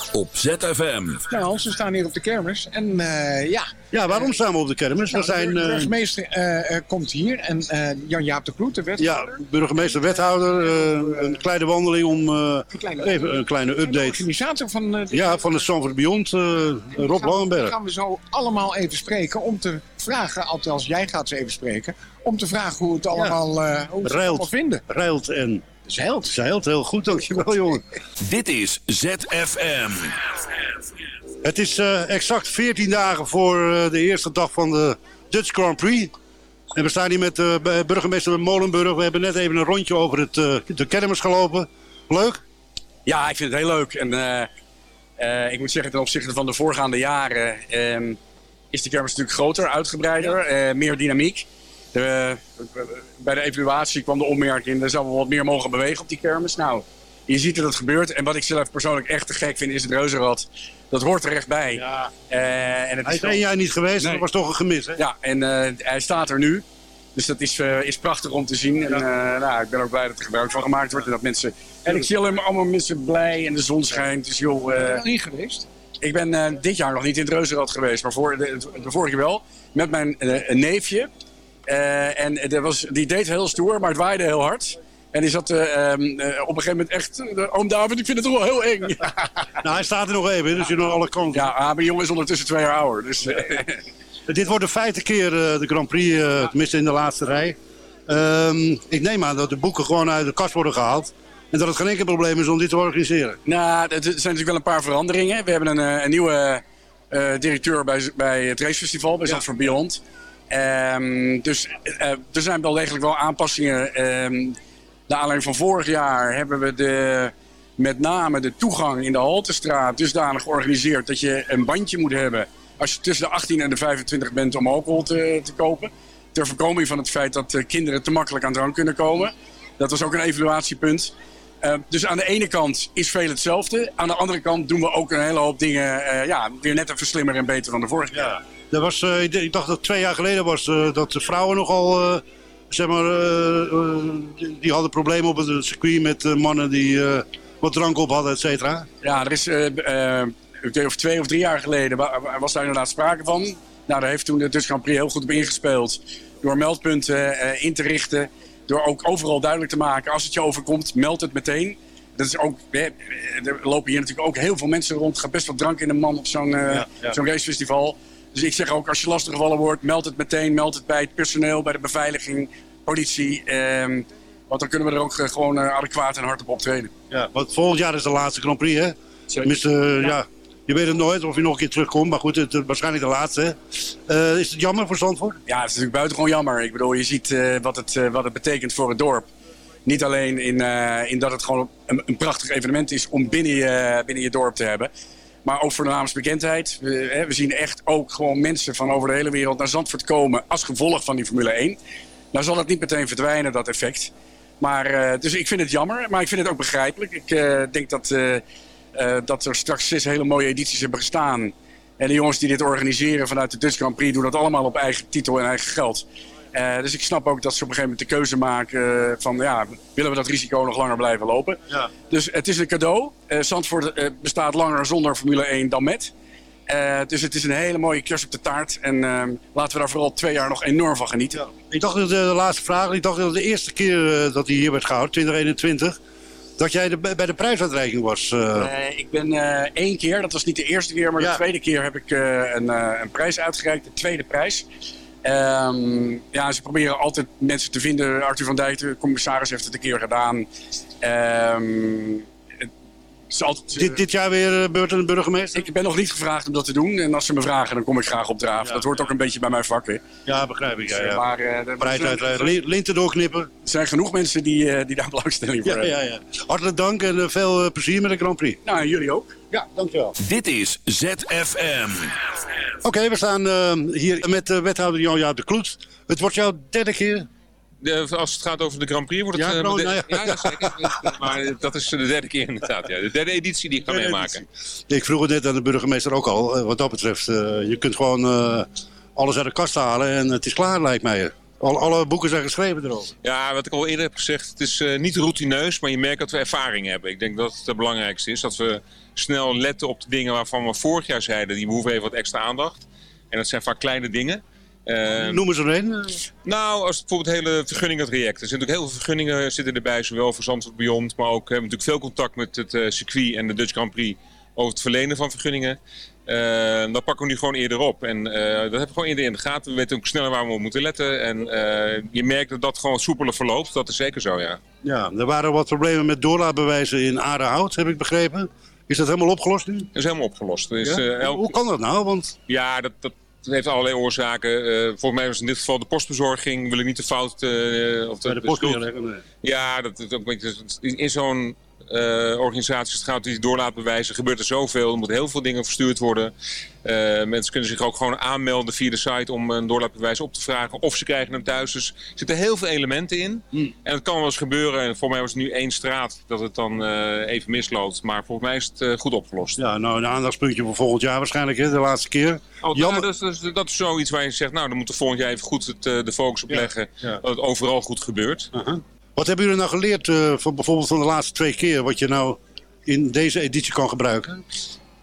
Op ZFM. Nou, ze staan hier op de kermis. En eh, ja. Ja, waarom staan we op de kermis? Nou, we zijn, de eh, burgemeester eh, komt hier. En eh, Jan-Jaap de Kloet, de wethouder. ja, burgemeester, wethouder. eh, een kleine wandeling om eh, kleine- even een kleine De update. organisator van eh, de Ja, van het Sanford Beyond, eh, Rob Die gaan Langenberg. we zo allemaal even spreken om te vragen, althans jij gaat ze even spreken, om te vragen hoe het allemaal, eh, hoe ze het allemaal vinden. reilt en zeilt. Zeilt, heel goed, dankjewel jongen. Dit is ZFM. Het is eh, exact 14 dagen voor eh, de eerste dag van de Dutch Grand Prix. En we staan hier met eh, burgemeester Molenburg. We hebben net even een rondje over het, eh, de kermis gelopen. Leuk? Ja, ik vind het heel leuk. En eh, eh, ik moet zeggen, ten opzichte van de voorgaande jaren ehm, is de kermis natuurlijk groter, uitgebreider, eh, meer dynamiek. De, bij de evaluatie kwam de opmerking, er zou wel wat meer mogen bewegen op die kermis. Nou, je ziet dat het gebeurt. En wat ik zelf persoonlijk echt te gek vind, is het reuzenrad. Dat hoort er echt bij. Eh, en het Hij is één jaar niet geweest, Nee. dat was toch een gemis. Hè? Ja, en eh, hij staat er nu. Dus dat is, eh, is prachtig om te zien. En eh, nou, ik ben ook blij dat er gebruik van gemaakt wordt. En, dat mensen, en ik zie allemaal mensen blij en de zon schijnt. Dus joh, Ben je eh, er in geweest? ik ben eh, dit jaar nog niet in het Reuzenrad geweest. Maar voor, de, de vorige wel. Met mijn eh, neefje. Eh, en dat was, die deed heel stoer, maar het waaide heel hard. En die zat eh, ehm, eh, op een gegeven moment echt... Oom David, ik vind het toch wel heel eng. Nou, hij staat er nog even, dus je nog alle kanten. Ja, ah, mijn jongen is ondertussen twee jaar ouder. Dus, Dit wordt de vijfde keer de Grand Prix, tenminste in de laatste rij. Ehm, ik neem aan dat de boeken gewoon uit de kast worden gehaald. En dat het geen enkel probleem is om dit te organiseren. Nou, er zijn natuurlijk wel een paar veranderingen. We hebben een, een nieuwe directeur bij, bij het racefestival, bij Zandvoort Beyond. Ehm, dus eh, er zijn wel degelijk wel aanpassingen. Ehm naar aanleiding van vorig jaar hebben we de, met name de toegang in de Haltestraat dusdanig georganiseerd dat je een bandje moet hebben als je tussen de 18 en de 25 bent om alcohol te, te kopen. Ter voorkoming van het feit dat eh, kinderen te makkelijk aan drank kunnen komen. Dat was ook een evaluatiepunt. Uh, dus aan de ene kant is veel hetzelfde. Aan de andere kant doen we ook een hele hoop dingen ja, weer net even slimmer en beter dan de vorige keer. Dat was, uh, ik dacht dat twee jaar geleden was uh, dat de vrouwen nogal zeg maar, eh, eh, die, die hadden problemen op het circuit met eh, mannen die eh, wat drank op hadden, et cetera. Ja, er is eh, eh, of twee of drie jaar geleden wa- wa- was daar inderdaad sprake van. Nou, daar heeft toen de Dutch Grand Prix heel goed op ingespeeld. Door meldpunten eh, in te richten. Door ook overal duidelijk te maken, als het je overkomt, meld het meteen. Dat is ook, eh, er lopen hier natuurlijk ook heel veel mensen rond. Er gaat best wat drank in de man op zo'n eh, Ja, ja. zo'n racefestival. Dus ik zeg ook, als je lastiggevallen wordt, meld het meteen. Meld het bij het personeel, bij de beveiliging, politie. ehm, want dan kunnen we er ook eh, gewoon eh, adequaat en hard op optreden. Ja, want volgend jaar is de laatste Grand Prix, hè? Tenminste, eh, ja. je weet het nooit of je nog een keer terugkomt. Maar goed, het is waarschijnlijk de laatste. is het jammer voor Zandvoort? Ja, het is natuurlijk buitengewoon jammer. Ik bedoel, je ziet wat, het, wat het betekent voor het dorp. Niet alleen in, in dat het gewoon een, een prachtig evenement is om binnen je, binnen je dorp te hebben. Maar ook voor de naamsbekendheid. We, hè, we zien echt ook gewoon mensen van over de hele wereld naar Zandvoort komen als gevolg van die Formule 1. Nou zal het niet meteen verdwijnen, dat effect. Maar, eh, dus ik vind het jammer, maar ik vind het ook begrijpelijk. Ik eh, denk dat, eh, eh, dat er straks zes hele mooie edities hebben gestaan. En de jongens die dit organiseren vanuit de Dutch Grand Prix doen dat allemaal op eigen titel en eigen geld. Eh, dus ik snap ook dat ze op een gegeven moment de keuze maken eh, van ja, willen we dat risico nog langer blijven lopen. Ja. Dus het is een cadeau. Eh Zandvoort bestaat langer zonder Formule 1 dan met. Dus het is een hele mooie kers op de taart. En eh, laten we daar vooral twee jaar nog enorm van genieten. Ik dacht dat de, laatste vraag, ik dacht dat de eerste keer dat hij hier werd gehouden, 2021, dat jij de, bij de prijsuitreiking was. ik ben één keer, dat was niet de eerste keer, maar de tweede keer heb ik een, een prijs uitgereikt. De tweede prijs. Ehm, ja, ze proberen altijd mensen te vinden. Arthur van Dijk, de commissaris, heeft het een keer gedaan. Ehm, het is altijd, eh, dit, dit jaar weer uh, beurt aan de burgemeester? Ik ben nog niet gevraagd om dat te doen. En als ze me vragen, dan kom ik graag opdraven. dat hoort ook een beetje bij mijn vak. Ja, begrijp ik. Ja, ja. Maar, eh, li- linten doorknippen. Er zijn genoeg mensen die, eh, die daar belangstelling voor Ja, hebben. ja, ja. Hartelijk dank en eh, veel eh, plezier met de Grand Prix. Nou, en jullie ook. Ja, dankjewel. Dit is ZFM. Oké, we staan eh, hier met uh, wethouder Jan-Jaap de Kloet. Het wordt jouw derde keer. De, als het gaat over de Grand Prix wordt het... Ja, eh, nou, de- nou ja. ja, ja, zeker. maar dat is de derde keer inderdaad. Ja. De derde editie die ik ga meemaken. Ik vroeg het net aan de burgemeester ook al. Wat dat betreft, eh, je kunt gewoon eh, alles uit de kast halen en het is klaar, lijkt mij. Al, alle boeken zijn geschreven erover. Ja, wat ik al eerder heb gezegd, het is eh, niet routineus, maar je merkt dat we ervaring hebben. Ik denk dat het het belangrijkste is, dat we snel letten op de dingen waarvan we vorig jaar zeiden, die behoeven even wat extra aandacht. En dat zijn vaak kleine dingen. Eh, Noem eens er een. Nou, als bijvoorbeeld het hele vergunningentraject. Er zitten natuurlijk heel veel vergunningen zitten erbij, zowel voor Zandvoort Beyond, maar ook we hebben natuurlijk veel contact met het eh, circuit en de Dutch Grand Prix over het verlenen van vergunningen. Eh dat pakken we nu gewoon eerder op. En eh, dat hebben we gewoon eerder in de gaten. We weten ook sneller waar we op moeten letten. En eh, je merkt dat dat gewoon soepeler verloopt. Dat is zeker zo, ja. Ja, er waren wat problemen met doorlaatbewijzen in Aardehout, heb ik begrepen. Is dat helemaal opgelost nu? Dat is helemaal opgelost. Dus, Ja? elk- Hoe kan dat nou? Want Ja, dat, dat heeft allerlei oorzaken. Eh, volgens mij was in dit geval de postbezorging. Wil ik niet de fout... of bij de post neerleggen, nee. Ja, dat is ook een beetje, in in zo'n eh, organisatie, als het gaat om die doorlaatbewijzen, gebeurt er zoveel. Er moeten heel veel dingen verstuurd worden. Eh, mensen kunnen zich ook gewoon aanmelden via de site om een doorlaatbewijs op te vragen. Of ze krijgen hem thuis. Dus er zitten heel veel elementen in. En het kan wel eens gebeuren. En voor mij was het nu één straat dat het dan eh, even misloopt. Maar volgens mij is het goed opgelost. Ja, nou een aandachtspuntje voor volgend jaar waarschijnlijk, hè, de laatste keer. Oh, Jammer. nou, dat, is, dat is zoiets waar je zegt, nou, dan moeten we volgend jaar even goed het, de focus op leggen. Dat het overal goed gebeurt. Wat hebben jullie nou geleerd eh, van bijvoorbeeld van de laatste twee keer, wat je nou in deze editie kan gebruiken?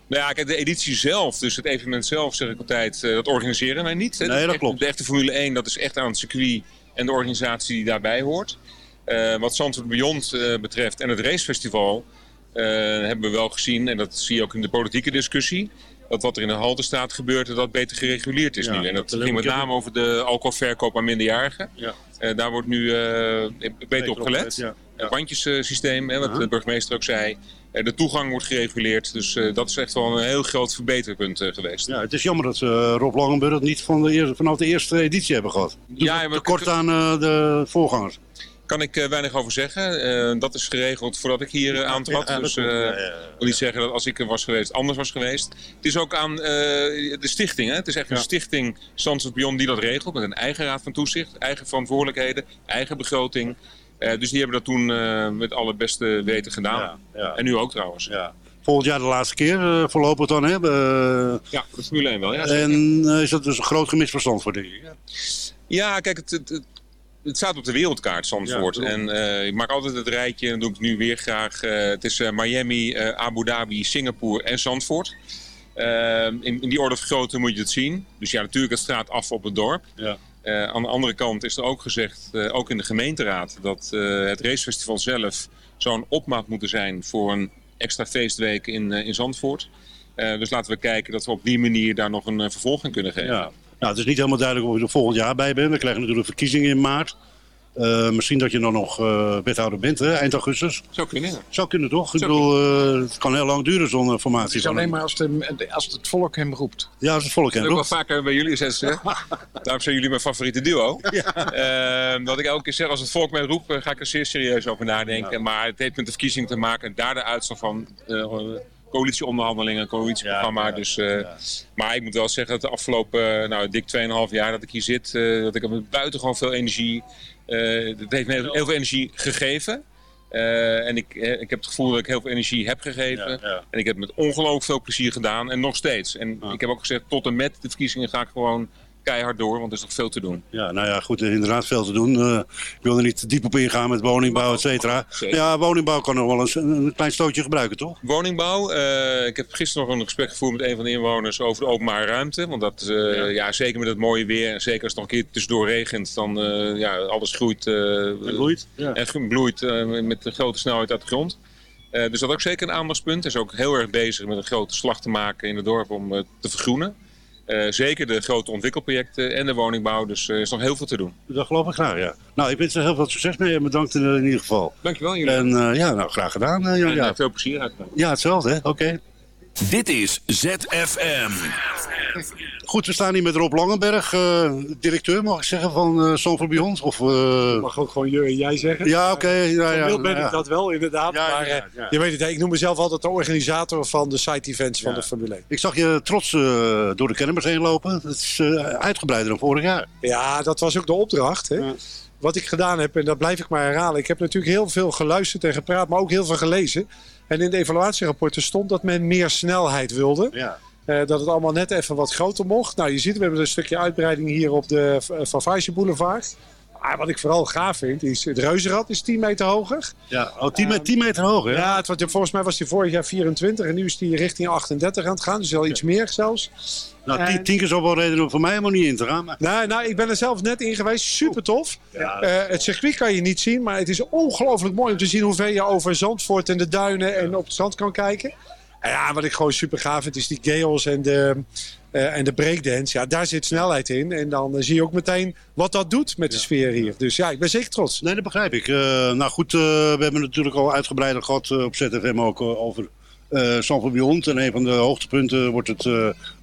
Nou ja, kijk, de editie zelf, dus het evenement zelf, zeg ik altijd, eh, dat organiseren wij niet. Hè. Nee, is dat echt- klopt. De echte Formule 1, dat is echt aan het circuit en de organisatie die daarbij hoort. Eh, wat Zandvoort Beyond eh, betreft en het racefestival hebben we wel gezien, en dat zie je ook in de politieke discussie, dat wat er in de halte staat gebeurt, dat dat beter gereguleerd is Ja, nu. En dat dat ging met name over de alcoholverkoop aan minderjarigen. Ja. Eh, daar wordt nu eh, beter op gelet. ja. Het bandjesysteem, hè, wat de burgemeester ook zei. Eh, de toegang wordt gereguleerd. Dus dat is echt wel een heel groot verbeterpunt geweest. Ja, het is jammer dat ze Rob Langenburg het niet van de eerste, vanaf de eerste editie hebben gehad. Ja, Te maar kort aan de voorgangers. Kan ik eh, weinig over zeggen. Eh, dat is geregeld voordat ik hier eh, aantrad. Dus ik wil niet zeggen dat als ik er was geweest, anders was geweest. Het is ook aan de stichting. Hè? Het is echt een stichting Zandvoort Beyond die dat regelt. Met een eigen raad van toezicht, eigen verantwoordelijkheden, eigen begroting. Dus die hebben dat toen met alle beste weten gedaan. En nu ook trouwens. Ja. Volgend jaar de laatste keer, eh, voorlopig dan. Hè? Eh, Ja, de Formule 1 wel. Ja, en is dat dus een groot gemis verstand voor, denk ik. Ja, kijk, het, het, het- het staat op de wereldkaart, Zandvoort. Ja, en eh, ik maak altijd het rijtje, en dat doe ik nu weer graag. eh, het is eh, Miami, Abu Dhabi, Singapore en Zandvoort. In, in die orde van grootte moet je het zien. Dus ja, natuurlijk het straat af op het dorp. Ja. Aan de andere kant is er ook gezegd, ook in de gemeenteraad, dat het racefestival zelf zou een opmaat moeten zijn voor een extra feestweek in, in Zandvoort. Dus laten we kijken dat we op die manier daar nog een vervolg aan kunnen geven. Ja. Nou, het is niet helemaal duidelijk of je er volgend jaar bij bent. We krijgen natuurlijk verkiezingen in maart. Eh, misschien dat je dan nog eh, wethouder bent, hè, eind augustus. Zou kunnen. Zou kunnen, toch? Ik bedoel, eh, het kan heel lang duren, zo'n formatie. Het is alleen maar als, de, als het volk hem roept. Ja, als het volk hem Dat heb ik roept. wel vaker bij jullie gezegd. Daarom zijn jullie mijn favoriete duo. Ehm, dat ik elke keer zeg, als het volk mij roept, ga ik er zeer serieus over nadenken. Maar het heeft met de verkiezing te maken. Daar de uitslag van eh, coalitieonderhandelingen, coalitieprogramma. dus, eh, Maar ik moet wel zeggen dat de afgelopen eh, nou, dik 2,5 jaar dat ik hier zit, eh, dat ik heb met buitengewoon veel energie. het heeft me heel, heel veel energie gegeven. En ik, ik heb het gevoel dat ik heel veel energie heb gegeven. En ik heb het met ongelooflijk veel plezier gedaan. En nog steeds. En ik heb ook gezegd, tot en met de verkiezingen ga ik gewoon keihard door. Want er is nog veel te doen. Ja, nou ja, goed, inderdaad veel te doen. Eh, ik wil er niet te diep op ingaan met woningbouw, et cetera. Zeker. Ja, woningbouw kan nog wel eens een, een klein stootje gebruiken, toch? Woningbouw. eh, ik heb gisteren nog een gesprek gevoerd met een van de inwoners over de openbare ruimte. Want dat, eh, ja. zeker met het mooie weer en zeker als het nog een keer tussendoor regent, dan uh, ja, alles groeit. Uh, en bloeit. Ja. En bloeit uh, met de grote snelheid uit de grond. Uh, dus dat is ook zeker een aandachtspunt. Hij is ook heel erg bezig met een grote slag te maken in het dorp om uh, te vergroenen. Uh, zeker de grote ontwikkelprojecten en de woningbouw. Dus er is nog heel veel te doen. Dat geloof ik graag, ja. Nou, ik wens er heel veel succes mee en bedankt in, in ieder geval. Dankjewel, jullie. En uh, ja, nou, graag gedaan, Jan. En, ja. veel plezier uit. Ja, hetzelfde, hè? Oké. Okay. Dit is ZFM. Goed, we staan hier met Rob Langenberg, uh, directeur, mag ik zeggen, van uh, Sanford Beyond. Of, uh... mag ook gewoon je en jij zeggen. Ja, oké. Okay, ja, ja, ben ja. ik dat wel, inderdaad. Ja, maar ja, je weet het, ik noem mezelf altijd de organisator van de site-events van de Formule 1. Ik zag je trots door de kermis heen lopen. Dat is uitgebreider dan vorig jaar. Ja, dat was ook de opdracht. Hè? Wat ik gedaan heb, en dat blijf ik maar herhalen. Ik heb natuurlijk heel veel geluisterd en gepraat, maar ook heel veel gelezen. En in de evaluatierapporten stond dat men meer snelheid wilde. Ja. Uh, dat het allemaal net even wat groter mocht. Nou, je ziet, we hebben een stukje uitbreiding hier op de Favage Boulevard. Maar wat ik vooral gaaf vind, is het reuzenrad is 10 meter hoger. Ja, oh, 10, uh, 10 meter hoger? Ja, het, wat, volgens mij was hij vorig jaar 24 en nu is hij richting 38 aan het gaan. Dus al iets meer zelfs. Nou, tien, tien keer zou wel reden om voor mij helemaal niet in te gaan. Maar... Nou, nou, ik ben er zelf net in geweest. Super tof. Ja. Uh, het circuit kan je niet zien, maar het is ongelooflijk mooi om te zien hoe ver je over Zandvoort en de duinen en op het strand kan kijken. En ja, wat ik gewoon super gaaf vind is die chaos en de, uh, en de breakdance. Ja, daar zit snelheid in. En dan uh, zie je ook meteen wat dat doet met de ja. sfeer hier. Dus ja, ik ben zeker trots. Nee, dat begrijp ik. Uh, nou goed, we hebben natuurlijk al uitgebreider gehad op ZFM ook over uh, Beyond. En een van de hoogtepunten wordt, het,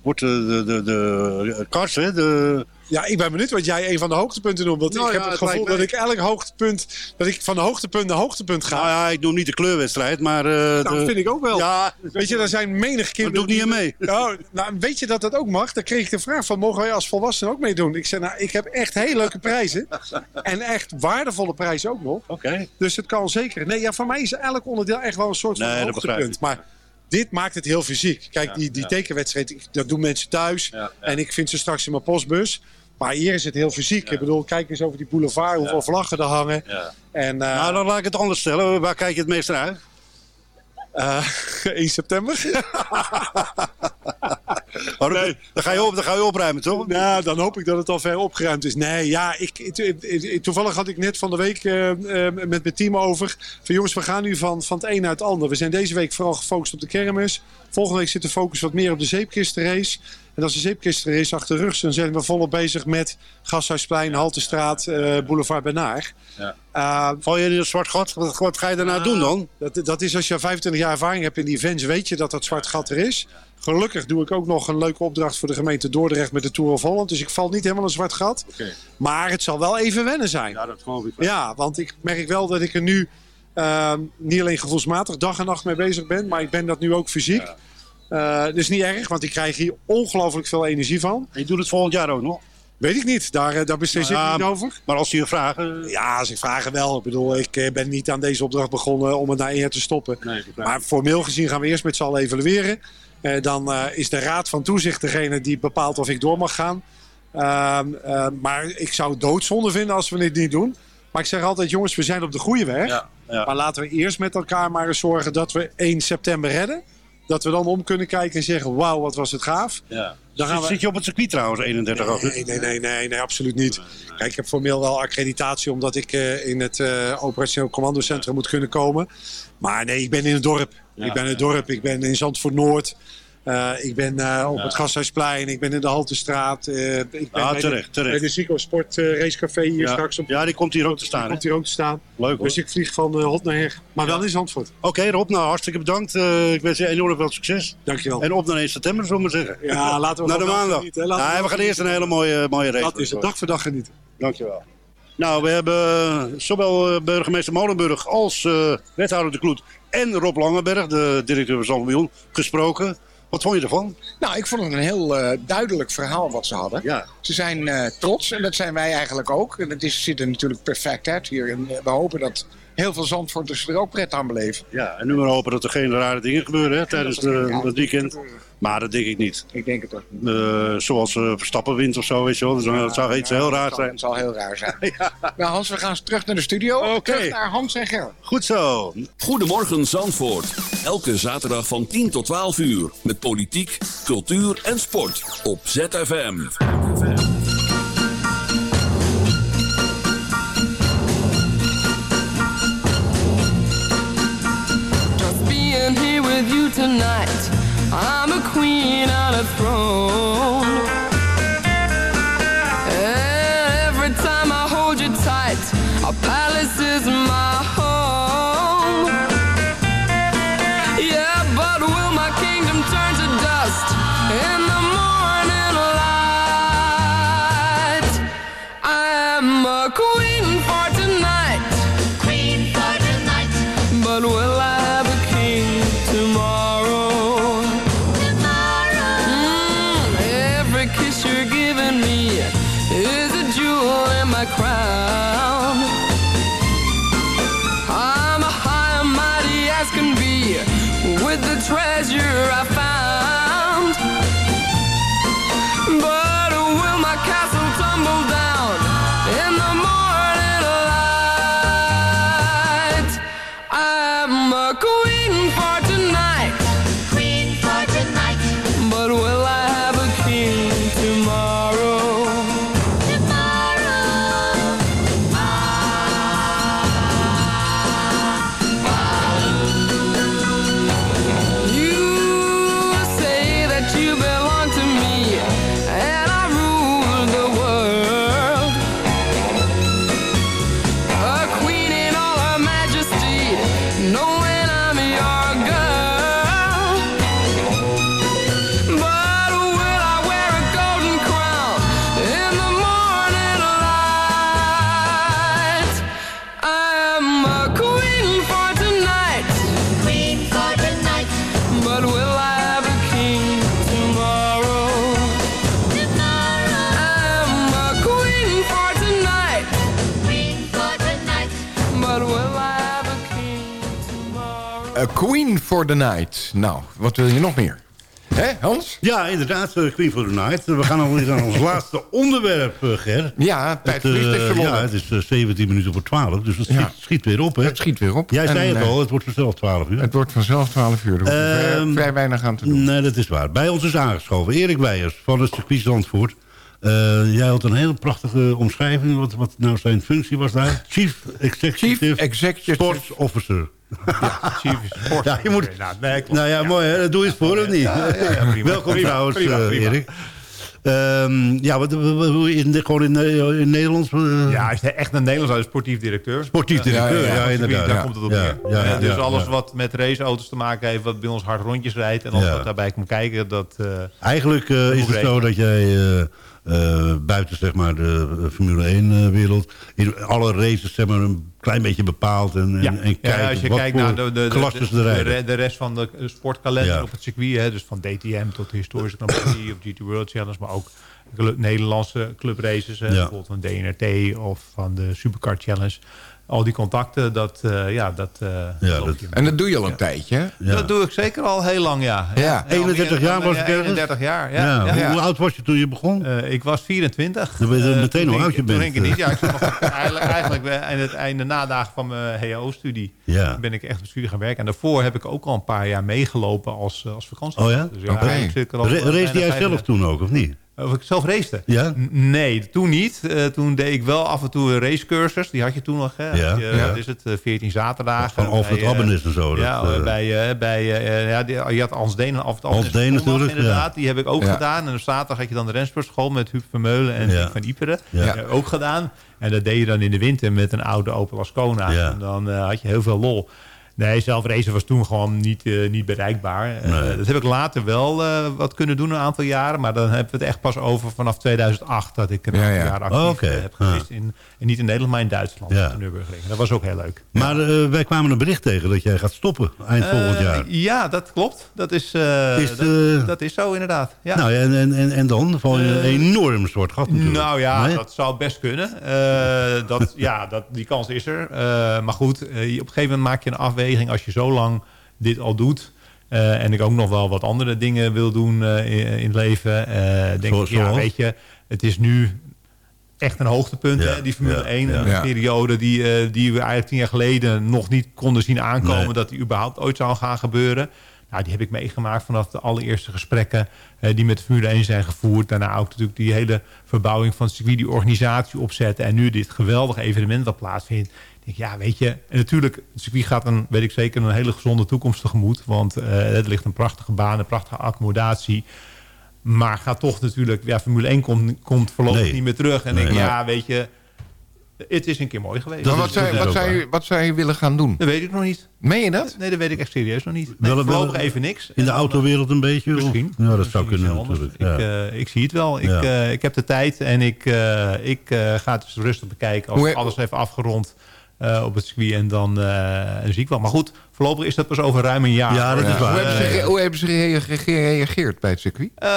wordt de, de, de, de kars, hè? De... Ja, ik ben benieuwd wat jij een van de hoogtepunten noemt. Want nou, ik heb ja, het gevoel dat ik elk hoogtepunt, dat ik van hoogtepunt naar hoogtepunt ga. Nou ja, ik doe niet de kleurwedstrijd, maar... Uh, nou, de... dat vind ik ook wel. Ja, weet je, er zijn menig kinderen... Dat doe ik niet aan mee. Nou, nou, weet je dat dat ook mag? Daar kreeg ik de vraag van, mogen wij als volwassenen ook meedoen? Ik zei, nou, ik heb echt heel leuke prijzen. en echt waardevolle prijzen ook nog. Oké. Okay. Dus het kan zeker. Nee, ja, voor mij is elk onderdeel echt wel een soort van nee, hoogtepunt. Maar dit maakt het heel fysiek. Kijk, ja, die, die ja. tekenwedstrijd, dat doen mensen thuis. Ja, en ik vind ze straks in mijn postbus. Maar hier is het heel fysiek. Ik bedoel, kijk eens over die boulevard, hoeveel vlaggen er hangen. En, uh, nou, dan laat ik het anders stellen. Waar kijk je het meest naar uit? Uh, 1 september. oh, nee. dan, ga je op, dan ga je opruimen, toch? Nou, dan hoop ik dat het al ver opgeruimd is. Nee, ja, ik, toevallig had ik net van de week uh, uh, met mijn team over. Van jongens, we gaan nu van, van het een naar het ander. We zijn deze week vooral gefocust op de kermis. Volgende week zit de focus wat meer op de zeepkistenrace. En als de zeepkistenrace achter de rug is, dan zijn we volop bezig met Gashuisplein, ja, Haltestraat, uh, Boulevard Benaar. Ja. Uh, Val je in een zwart gat? Wat, wat ga je daarna doen dan? Dat, dat is als je 25 jaar ervaring hebt in die events, weet je dat dat zwart gat er is. Gelukkig doe ik ook nog een leuke opdracht voor de gemeente Dordrecht met de Tour of Holland. Dus ik val niet helemaal in een zwart gat. Okay. Maar het zal wel even wennen zijn. Ja, dat geloof ik wel. Ja, want ik merk wel dat ik er nu uh, niet alleen gevoelsmatig dag en nacht mee bezig ben. Maar ik ben dat nu ook fysiek. Ja. Uh, dus niet erg, want ik krijg hier ongelooflijk veel energie van. En je doet het volgend jaar ook nog? Weet ik niet, daar, daar beslis nou ja, ik niet over. Maar als ze je vragen... Ja, als ik vragen wel. Ik bedoel, ik ben niet aan deze opdracht begonnen om het na één jaar te stoppen. Nee, maar formeel gezien gaan we eerst met z'n allen evalueren. Uh, dan uh, is de raad van toezicht degene die bepaalt of ik door mag gaan. Ehm, maar ik zou het doodzonde vinden als we dit niet doen. Maar ik zeg altijd, jongens, we zijn op de goede weg. Maar laten we eerst met elkaar maar eens zorgen dat we 1 september redden. Dat we dan om kunnen kijken en zeggen, wauw, wat was het gaaf. Ja. Dan gaan we- Zit je op het circuit trouwens, 31 augustus? Nee, nee, nee, nee, nee, absoluut niet. Kijk, ik heb formeel wel accreditatie omdat ik eh, in het eh, operationeel commandocentrum moet kunnen komen. Maar nee, ik ben in het dorp. Ja, ik ben in het ja. dorp, ik ben in Zandvoort Noord. Eh, ik ben eh, op Ja. het Gasthuisplein, ik ben in de Haltestraat. eh, ik ben Ah, bij, terecht, de, terecht. bij de Zico Sport Racecafé hier Ja. straks. Op, Ja, die komt hier ook te staan. komt hier ook te staan. Leuk hoor. Dus ik vlieg van hot naar her. Maar wel in Zandvoort. Oké Rob, nou hartstikke bedankt. Ik wens je enorm veel succes. Dankjewel. En op naar 1 september, zullen we zeggen. Ja, laten we Naar de maandag. genieten. Laten we Ja, we gaan eerst een hele mooie, mooie race. Dat is het, dag voor dag genieten. Dankjewel. Nou, we hebben zowel burgemeester Molenburg als wethouder de Kloet en Rob Langenberg, de directeur van Zandvoort, gesproken. Wat vond je ervan? Nou, ik vond het een heel eh, duidelijk verhaal wat ze hadden. Ja. Ze zijn eh, trots en dat zijn wij eigenlijk ook. En het is, ziet er natuurlijk perfect uit hier. En eh, we hopen dat heel veel Zandvoorters er ook pret aan beleven. Ja, en nu maar hopen dat er geen rare dingen gebeuren hè, tijdens de, het weekend. Maar dat denk ik niet. Ik denk het ook. Eh, zoals eh, Verstappen wint of zo, weet je wel. Dus, dat zou iets heel raar zijn. Het zal heel raar zijn. Nou Hans, we gaan terug naar de studio. Terug naar Hans en Ger. Goed zo. Goedemorgen Zandvoort. Elke zaterdag van 10 tot 12 uur. Met politiek, cultuur en sport. Op ZFM. Just tonight. I'm a queen on a throne. A Queen for the Night. Nou, wat wil je nog meer? Hè, Hans? Ja, inderdaad, eh, Queen for the Night. We gaan alweer naar ons laatste onderwerp, eh, Ger. Ja, tijd Het, eh, Ja, het is eh, 17 minuten voor 12, dus het schiet, Ja. schiet weer op, hè? Het schiet weer op. Jij zei het eh, al, het wordt vanzelf 12 uur. Het wordt vanzelf 12 uur. Vrij, Ehm, vrij weinig aan te doen. Nee, dat is waar. Bij ons is aangeschoven Erik Weijers van het circuit Zandvoort. Eh, jij had een hele prachtige omschrijving. Wat, wat nou zijn functie was daar? Chief Executive, Executive Sports Officer. Chief Sport. Ja, je moet, Nou, nee, nou ja, mooi hè. Dat doe je het voor, of niet? Ja, ja, ja, prima. Welkom Prima, trouwens, prima, eh. Erik. Ehm, ja, wat, hoe in, gewoon in, eh, in Nederlands? Ja, hij is echt een Nederlands sportief directeur. Sportief directeur, ja, inderdaad. Daar Ja. komt het op Ja, neer. ja, ja, dus ja, alles ja. wat met raceauto's te maken heeft, wat bij ons hard rondjes rijdt... en alles Ja. wat daarbij komt kijken, dat... Eigenlijk is het zo dat jij eh, eh, buiten zeg maar, de eh, Formule 1-wereld... in alle races zeg maar, een klein beetje bepaalt en, Ja, en, en ja, kijkt als je wat kijkt naar de, de, rest van de sportkalender Ja. op het circuit. Hè, dus van DTM tot de historische Grand Prix of GT World Challenge. Maar ook Nederlandse clubraces. Hè, Ja. Bijvoorbeeld van DNRT of van de Supercar Challenge. Al die contacten, dat, eh, ja, dat, eh, Ja, dat-. En dat doe je al een tijdje, hè? Ja. Dat doe ik zeker al heel lang, ja. Ja. 31 jaar was ik ik ergens? 31 jaar, ja. Ja, ja. Hoe, oud was je toen je begon? Eh, ik was 24. Dan weet je meteen toen hoe ik- oud je toen bent. ik het niet. Ja, ik nog eigenlijk, eigenlijk bij- aan het einde nadagen van mijn HO-studie Ja. ben ik echt op studie gaan werken. En daarvoor heb ik ook al een paar jaar meegelopen als, als vakantie. Oh ja? Dus ik bijna Race jij 35 zelf toen ook, of niet? Of ik zelf racete? Ja? Nee, toen niet. Eh, toen deed ik wel af en toe een racecursus. Die had je toen nog, hè? Ja, Had je, ja. Wat is het? eh, 14 zaterdagen. Van Alfred Bij, eh, Abbenis en zo, Ja, dat, eh, bij, eh, bij eh, ja, die- je had Hans Deen en Alfred Hans. Deen natuurlijk, Inderdaad, ja. die heb ik ook Ja. gedaan. En op zaterdag had je dan de rensportschool met Huub Vermeulen en van ik ook gedaan. En dat deed je dan in de winter met een oude Opel Ascona. Ja. En dan eh, had je heel veel lol. Nee, zelf racen was toen gewoon niet, eh, niet bereikbaar. Eh, Nee. dat heb ik later wel eh, wat kunnen doen een aantal jaren. Maar dan hebben we het echt pas over vanaf 2008... dat ik een aantal ja. jaar actief Oh, heb geweest. In, en niet in Nederland, maar in Duitsland. Ja. in. Dat was ook heel leuk. Maar wij kwamen een bericht tegen dat jij gaat stoppen eind volgend jaar. Ja, dat klopt. Dat is, Is dat, is zo inderdaad. Ja. Nou, en, en, en, en dan val je een enorm soort gat natuurlijk. Nou ja, Nee? dat zou best kunnen. Dat, ja, dat, die kans is er. Maar goed, op een gegeven moment maak je een afweging als je zo lang dit al doet. eh, en ik ook nog wel wat andere dingen wil doen eh, in, in het leven. eh, denk ik, ja, weet je, het is nu echt een hoogtepunt, Ja, hè, die Formule ja, 1. ja. Een periode die, eh, die we eigenlijk tien jaar geleden nog niet konden zien aankomen... Nee. dat die überhaupt ooit zou gaan gebeuren. Nou, die heb ik meegemaakt vanaf de allereerste gesprekken... eh, die met de Formule 1 zijn gevoerd. Daarna ook natuurlijk die hele verbouwing van het circuit... die organisatie opzetten. En nu dit geweldige evenement wat plaatsvindt. Ik denk, ja, weet je... En natuurlijk, het circuit gaat een, weet ik zeker... een hele gezonde toekomst tegemoet. Want eh er ligt een prachtige baan, een prachtige accommodatie... Maar gaat toch natuurlijk... Ja, Formule 1 komt, komt voorlopig Nee. niet meer terug. En Nee. denk, ja, weet je... Het is een keer mooi geweest. Wat, zou, is wat, zou je, wat zou je willen gaan doen? Dat weet ik nog niet. Meen je dat? Nee, dat weet ik echt serieus nog niet. Nee, Wel- wel- voorlopig even niks. In de autowereld een beetje? of- Misschien. Ja, dat zou kunnen natuurlijk. Ja. Ik, eh, ik zie het wel. Ik, eh, ik heb de tijd en ik, ik ga het eens rustig bekijken. Als Hoe ik alles even afgerond eh, op het circuit. En dan, eh, dan zie ik wel. Maar goed, voorlopig is dat pas over ruim een jaar. Ja, dat is Ja. waar. Hoe hebben ze, Eh, ge- hoe hebben ze gereage- gereageerd bij het circuit? Eh,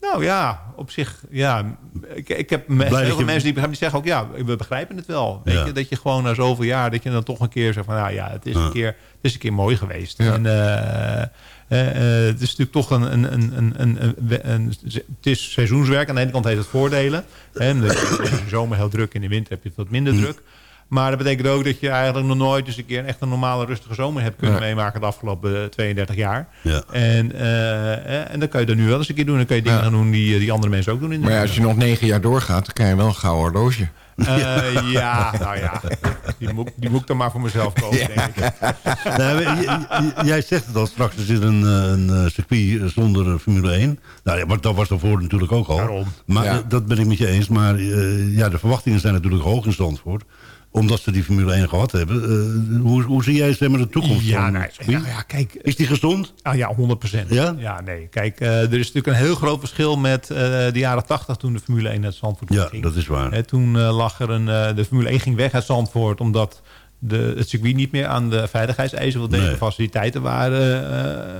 nou ja, op zich, ja. Ik, ik heb Blij heel veel je- mensen die, die zeggen ook, ja, we begrijpen het wel. Weet Ja. je, dat je gewoon na zoveel jaar, dat je dan toch een keer zegt van, nou ja, het is, Ja. een, keer, het is een keer mooi geweest. Ja. En, eh, eh, eh, het is natuurlijk toch een, een, een, een, een, een, een- het is seizoenswerk. Aan de ene kant heeft het voordelen. Hè, in de zomer heel druk, in de winter heb je het wat minder Hm. druk. Maar dat betekent ook dat je eigenlijk nog nooit eens een keer echt een normale rustige zomer hebt kunnen Ja. meemaken de afgelopen eh, 32 jaar. Ja. En, eh, eh, en dan kan je dat nu wel eens een keer doen. Dan kan je dingen Ja. gaan doen die, die andere mensen ook doen. In de Maar ja, als je nog negen jaar doorgaat, dan krijg je wel een gouden horloge. Eh, ja, nou ja. Die moet, die moet ik dan maar voor mezelf kopen, denk ik. Nou, j- j- jij zegt het al, straks er zit een, eh, een eh, circuit zonder eh, Formule 1. Nou ja, maar dat was daarvoor natuurlijk ook al. Daarom. Maar Ja. eh, dat ben ik met je eens. Maar eh, ja, de verwachtingen zijn natuurlijk hoog in Zandvoort. Omdat ze die Formule 1 gehad hebben. Eh, hoe, hoe zie jij zeg maar, de toekomst Ja, van nou, nou ja, kijk. Is die gezond? Ah, ja, 100% Ja? nee. Kijk, eh, er is natuurlijk een heel groot verschil met eh, de jaren 80 toen de Formule 1 uit Zandvoort Ja, ging. dat is waar. Toen lag er een... de Formule 1 ging weg uit Zandvoort omdat de, het circuit niet meer aan de veiligheidseisen voldeed. Nee. De faciliteiten waren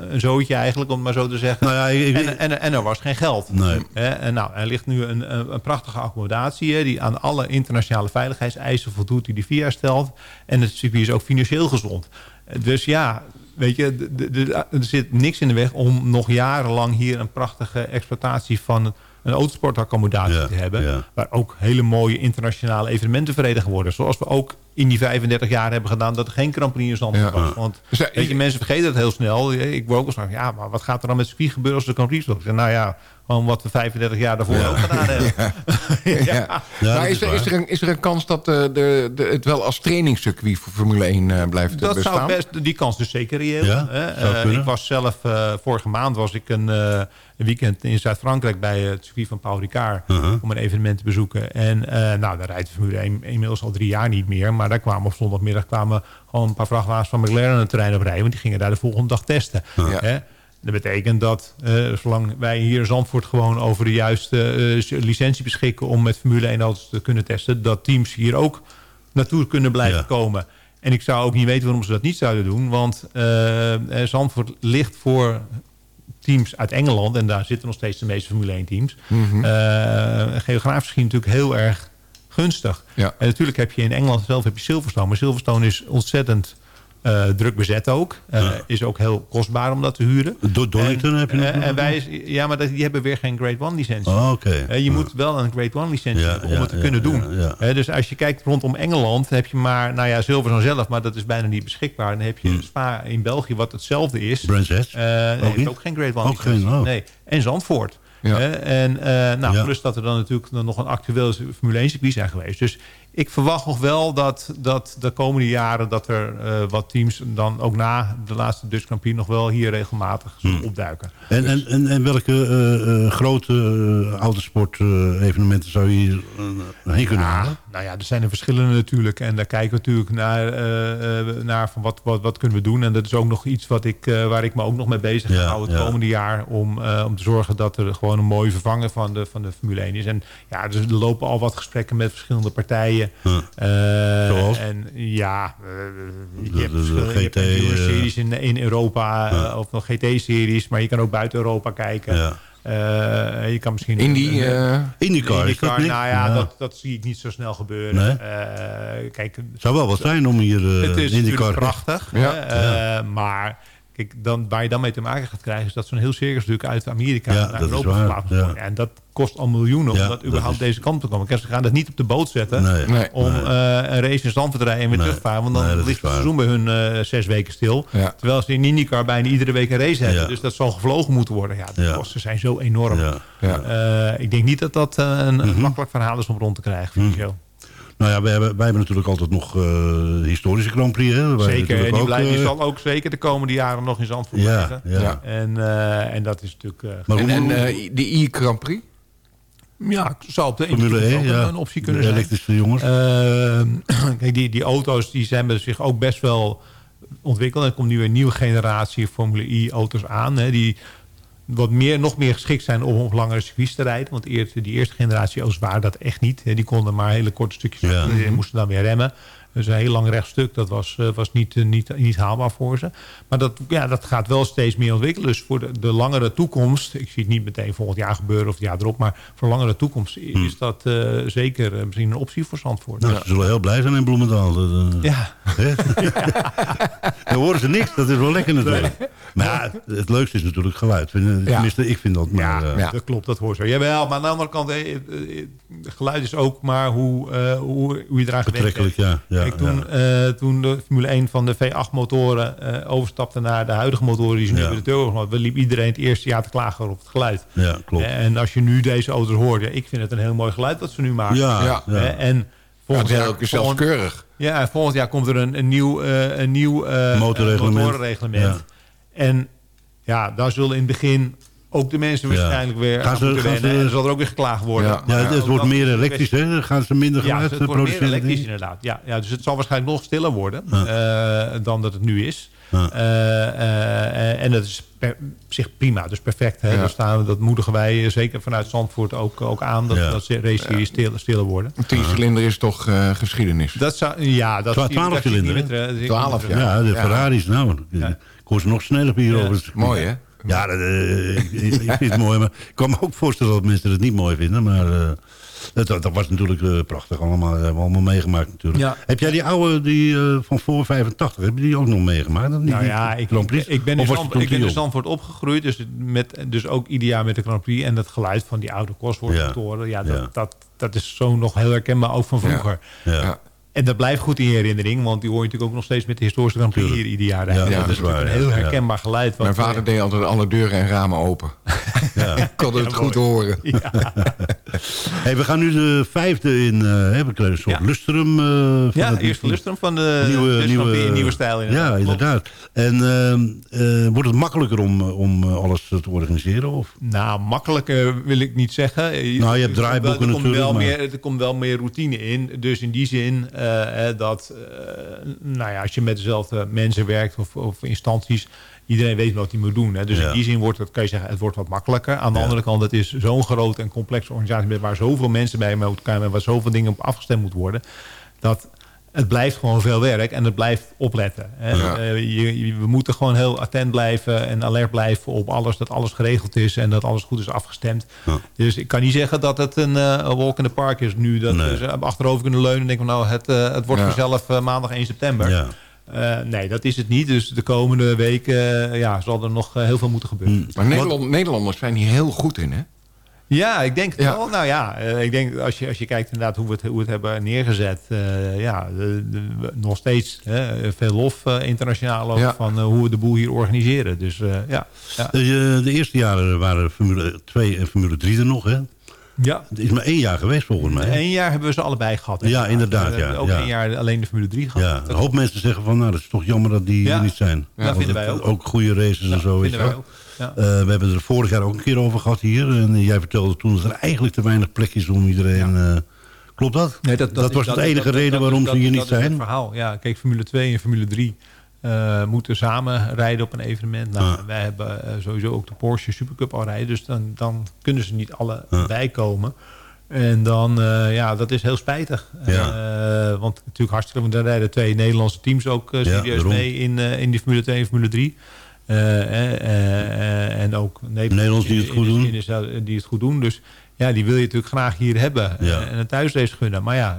eh, een zootje eigenlijk, om het maar zo te zeggen. Nou ja, ik- ik- en, en, en er was geen geld. Nee. En nou, er ligt nu een, een, prachtige accommodatie... hè, die aan alle internationale veiligheidseisen voldoet... die de VIA stelt. En het circuit is ook financieel gezond. Dus ja, weet je, er zit niks in de weg... om nog jarenlang hier een prachtige exploitatie van... een autosportaccommodatie Ja, te hebben... ja. waar ook hele mooie internationale evenementen verenigd worden. Zoals we ook in die 35 jaar hebben gedaan... dat er geen Grand Prix in Zandvoort Ja. was. Want Dus, weet je, mensen vergeten het heel snel. Ik word ook eens van, ja, maar wat gaat er dan met circuit gebeuren... als er Grand Prix was? Nou ja, gewoon wat we 35 jaar daarvoor ook gedaan hebben. Ja. Ja, maar dat is, is er, is, er een, is er een kans dat eh, de, de, het wel als trainingscircuit voor Formule 1 eh, blijft Dat bestaan? zou best, die kans is zeker reëel. Hè. Eh, kunnen. ik was zelf, eh, vorige maand was ik een, eh, een weekend in Zuid-Frankrijk bij het circuit van Paul Ricard Uh-huh. om een evenement te bezoeken. En eh, nou, daar rijdt de Formule 1 inmiddels al drie jaar niet meer. Maar daar kwamen op zondagmiddag kwamen gewoon een paar vrachtwagens van McLaren het terrein op rijden. Want die gingen daar de volgende dag testen. Ja. Hè. Dat betekent dat eh, zolang wij hier in Zandvoort gewoon over de juiste eh, licentie beschikken om met Formule 1 auto's te kunnen testen, dat teams hier ook naartoe kunnen blijven Ja. komen. En ik zou ook niet weten waarom ze dat niet zouden doen. Want eh, Zandvoort ligt voor teams uit Engeland. En daar zitten nog steeds de meeste Formule 1 teams. Mhm. eh, geografisch gezien natuurlijk heel erg gunstig. Ja. En natuurlijk heb je in Engeland zelf heb je Silverstone. Maar Silverstone is ontzettend eh, druk bezet ook. Eh, Is ook heel kostbaar om dat te huren. Do Donington en, heb je nog? eh, en wij, ja, maar dat, die hebben weer geen Grade 1 licentie. Oh, oké. Je moet wel een Grade 1 licentie Ja, hebben om ja, het te ja, kunnen doen. ja, ja. Dus als je kijkt rondom Engeland heb je maar, nou ja, Silverstone zelf, maar dat is bijna niet beschikbaar. Dan heb je Spa in België, wat hetzelfde is. Brands Hatch? Eh, Hmm. Ook heeft niet? ook geen Grade 1 Ook geen, licentie. oh. Nee. En Zandvoort. Ja. En eh, nou, Ja. plus dat er dan natuurlijk nog een actueel Formule 1 circuit zijn geweest. Dus ik verwacht nog wel dat, dat de komende jaren dat er eh, wat teams dan ook na de laatste Dutch nog wel hier regelmatig Hmm. opduiken. En, en, en, en welke eh, eh, grote uh, autosport-evenementen zou je hier heen kunnen halen? Nou ja, er zijn er verschillende natuurlijk. En daar kijken we natuurlijk naar, naar van wat, wat, wat kunnen we doen. En dat is ook nog iets wat ik, waar ik me ook nog mee bezig Ja, hou het ja. komende jaar. Om, om te zorgen dat er gewoon een mooie vervanger van de, van de Formule 1 is. En ja, dus er lopen al wat gesprekken met verschillende partijen. Ja. Eh, Zoals? En ja, eh, je De- hebt de- de verschillende- je hebt GT, endurance eh, series in, in Europa. eh, of nog GT-series. Maar je kan ook buiten Europa kijken. Ja. Eh, je kan misschien... Eh, IndyCar, is dat IndyCar, nou ja, Ja. Dat, dat zie ik niet zo snel gebeuren. Nee? Eh, kijk, zou wel wat zijn om hier uh, het is IndyCar... prachtig. Ja. eh, maar kijk, dan, waar je dan mee te maken gaat krijgen... is dat zo'n heel circus natuurlijk uit Amerika Ja, naar Europa ja. En dat kost al miljoenen Ja, om dat dat überhaupt is- deze kant te komen. Kijk, ze gaan dat niet op de boot zetten... Nee. Nee. om Nee. eh, een race in stand te rijden en weer Nee. terugvaren. Want dan ligt het seizoen bij hun eh, zes weken stil. Ja. Terwijl ze in IndyCar bijna iedere week een race hebben. Ja. Dus dat zal gevlogen moeten worden. Ja, de Ja. kosten zijn zo enorm. Ja. Ja. Eh, ik denk niet dat dat een, Mhm. een makkelijk verhaal is om rond te krijgen. financieel. Nou ja, wij hebben, wij hebben natuurlijk altijd nog eh, historische Grand Prix. Hè? Wij Zeker, en die, ook, blijft, die eh, zal ook zeker de komende jaren nog in Zandvoort Ja, ja. En, eh, en dat is natuurlijk... eh, Maar en hoe- en eh, de I-Grand Prix? ja, zou op de een Formule toekomst 1, ook ja. een, optie kunnen De zijn. elektrische jongens. Ehm, kijk, die, die auto's die zijn hebben zich ook best wel ontwikkeld. Er komt nu een nieuwe generatie Formule I-auto's aan. Hè, die wat meer, nog meer geschikt zijn om op langere circuits te rijden. Want eerst, die eerste generatie auto's waren dat echt niet. Die konden maar hele korte stukjes Ja. en moesten dan weer remmen. Dus een heel lang rechtstuk, dat was, eh, was niet, eh, niet, niet haalbaar voor ze. Maar dat, ja, dat gaat wel steeds meer ontwikkelen. Dus voor de, de langere toekomst, ik zie het niet meteen volgend jaar gebeuren of het jaar erop, maar voor langere toekomst is dat eh, zeker misschien een optie voor Zandvoort. Nou, ze zullen heel blij zijn in Bloemendaal. Dat, Ja. hè? Dan horen ze niks, dat is wel lekker natuurlijk. Maar ja, het leukste is natuurlijk geluid. Tenminste, ik vind dat maar... Ja, dat klopt, dat hoort zo. Jawel, maar aan de andere kant, geluid is ook maar hoe, hoe, hoe je eraan gewend Betrekkelijk, bent. ja, ja, Kijk, toen, eh, toen de Formule 1 van de V8-motoren eh, overstapte naar de huidige motoren... die ze nu Ja. bij de turbo liep iedereen het eerste jaar te klagen over het geluid. Ja, klopt. En als je nu deze auto's hoort, ja, ik vind het een heel mooi geluid wat ze nu maken. Ja. Eh, En volgend Ja, het is jaar... ook zelfs volgend- keurig. ja, en volgend jaar komt er een, een nieuw, eh, een nieuw eh, Motorreglement. eh, motorenreglement. Ja. En ja, daar zullen in het begin ook de mensen Ja. waarschijnlijk weer Gaan aan ze- moeten gaan wennen. ze- En dan zal er ook weer geklaagd worden. Ja. Ja, het, wordt meer is elektrisch, hè? Dan gaan ze minder Ja, geluid het eh, wordt meer produceren. elektrisch inderdaad. Ja, ja, dus het zal waarschijnlijk nog stiller worden eh, dan dat het nu is. Ja. Eh, eh, en dat is per, zich prima, dus perfect. Hè? Ja. Daar staan, we- dat moedigen wij zeker vanuit Zandvoort ook, ook aan. Dat, Ja. dat ze race series stiller, stiller worden. Een 10 cilinder is toch eh, geschiedenis? Dat zou, ja, dat Twa- zie ik- 12 dat zie ik niet cilinder, met, zie ik 12, niet met- Ja, de Ja. Ferraris, nou. Ik hoor ze nog sneller hier Ja. over het circuit. Mooi, hè? Ja, dat, eh, ik, ik vind het mooi. Maar ik kan me ook voorstellen dat mensen het niet mooi vinden. Maar eh, dat, dat was natuurlijk eh, prachtig allemaal. hebben we allemaal meegemaakt natuurlijk. Ja. Heb jij die oude die, eh, van voor 85, heb je die ook nog meegemaakt? Dat niet, Nou ja, ik, Grand Prix? ik ben in Zand- ik ben in? Zandvoort opgegroeid. Dus, met, dus ook ieder jaar met de Grand Prix. En dat geluid van die oude Cosworth-motoren. Ja, dat, Ja. Dat, dat is zo nog heel herkenbaar, ook van vroeger. Ja. En dat blijft goed in je herinnering. Want die hoor je natuurlijk ook nog steeds met de historische Grand Prix hier ieder jaar. Ja, dat is natuurlijk waar, Een ja. heel Ja. herkenbaar geluid. wat- Mijn vader deed altijd alle deuren en ramen open. ik kon het goed horen. Hey, we gaan nu de vijfde in. eh hebben we krijgen een soort Ja. lustrum. eh, van Ja, het- eerste lustrum van de nieuwe, dus nieuwe, in nieuwe stijl. inderdaad. Ja, inderdaad. En ehm, eh, wordt het makkelijker om, om alles te organiseren? Of? Nou, makkelijker wil ik niet zeggen. Nou, je hebt draaiboeken er komt natuurlijk, Wel maar- meer, er komt wel meer routine in. Dus in die zin eh, dat... eh, nou ja, als je met dezelfde mensen werkt of, of instanties... Iedereen weet wat hij moet doen. Hè. Dus Ja. in die zin wordt het, kan je zeggen, het wordt wat makkelijker. Aan de Ja. andere kant, het is zo'n grote en complexe organisatie... met waar zoveel mensen bij elkaar en waar zoveel dingen op afgestemd moet worden... dat het blijft gewoon veel werk en het blijft opletten. Hè. Ja. Eh, je, je- we moeten gewoon heel attent blijven en alert blijven op alles, dat alles geregeld is en dat alles goed is afgestemd. Dus ik kan niet zeggen dat het een, een walk in the park is nu. Dat Nee. we ze achterover kunnen leunen en denken van nou, het, eh, het wordt Ja. vanzelf maandag 1 september. Nee, dat is het niet. Dus de komende weken ja, zal er nog heel veel moeten gebeuren. Maar Nederland, Nederlanders zijn hier heel goed in, hè? Ja, ik denk wel. Nou ja, eh, ik denk als je, als je kijkt inderdaad hoe we het, hoe we het hebben neergezet. eh, ja, de- de- nog steeds hè, veel lof eh, internationaal Ja. van hoe we de boel hier organiseren. Dus ja. ja. De, de eerste jaren waren Formule 2 en Formule 3 er nog, hè? Ja. Het is maar één jaar geweest volgens mij. Eén jaar hebben we ze allebei gehad. Ja, inderdaad, We hebben ja, Ook één jaar alleen de Formule 3 gehad. Ja, een hoop mensen zeggen van, nou, dat is toch jammer dat die niet zijn. Ja, Want vinden wij ook. Ook goede races en zo. vinden wij ook, ja. Eh, we hebben er vorig jaar ook een keer over gehad hier. En jij vertelde toen dat er eigenlijk te weinig plek is om iedereen... eh, klopt dat? Nee, dat, is- was de dat- enige dat- reden dat- waarom dat- ze hier dat niet is het zijn. verhaal. Ja, kijk, Formule 2 en Formule 3 eh, moeten samen rijden op een evenement. Nou, Ah. Wij hebben eh, sowieso ook de Porsche Supercup al rijden. Dus dan, dan kunnen ze niet alle Ah. bijkomen. En dan, eh, ja, dat is heel spijtig. Eh, want natuurlijk hartstikke, want daar rijden twee Nederlandse teams ook eh, serieus mee in, eh, in die Formule 2 en Formule 3. Eh, eh, eh, en ook Nederlands die het goed doen. die het goed doen. Dus ja, die wil je natuurlijk graag hier hebben. Ja. En een thuisrace gunnen. Maar ja,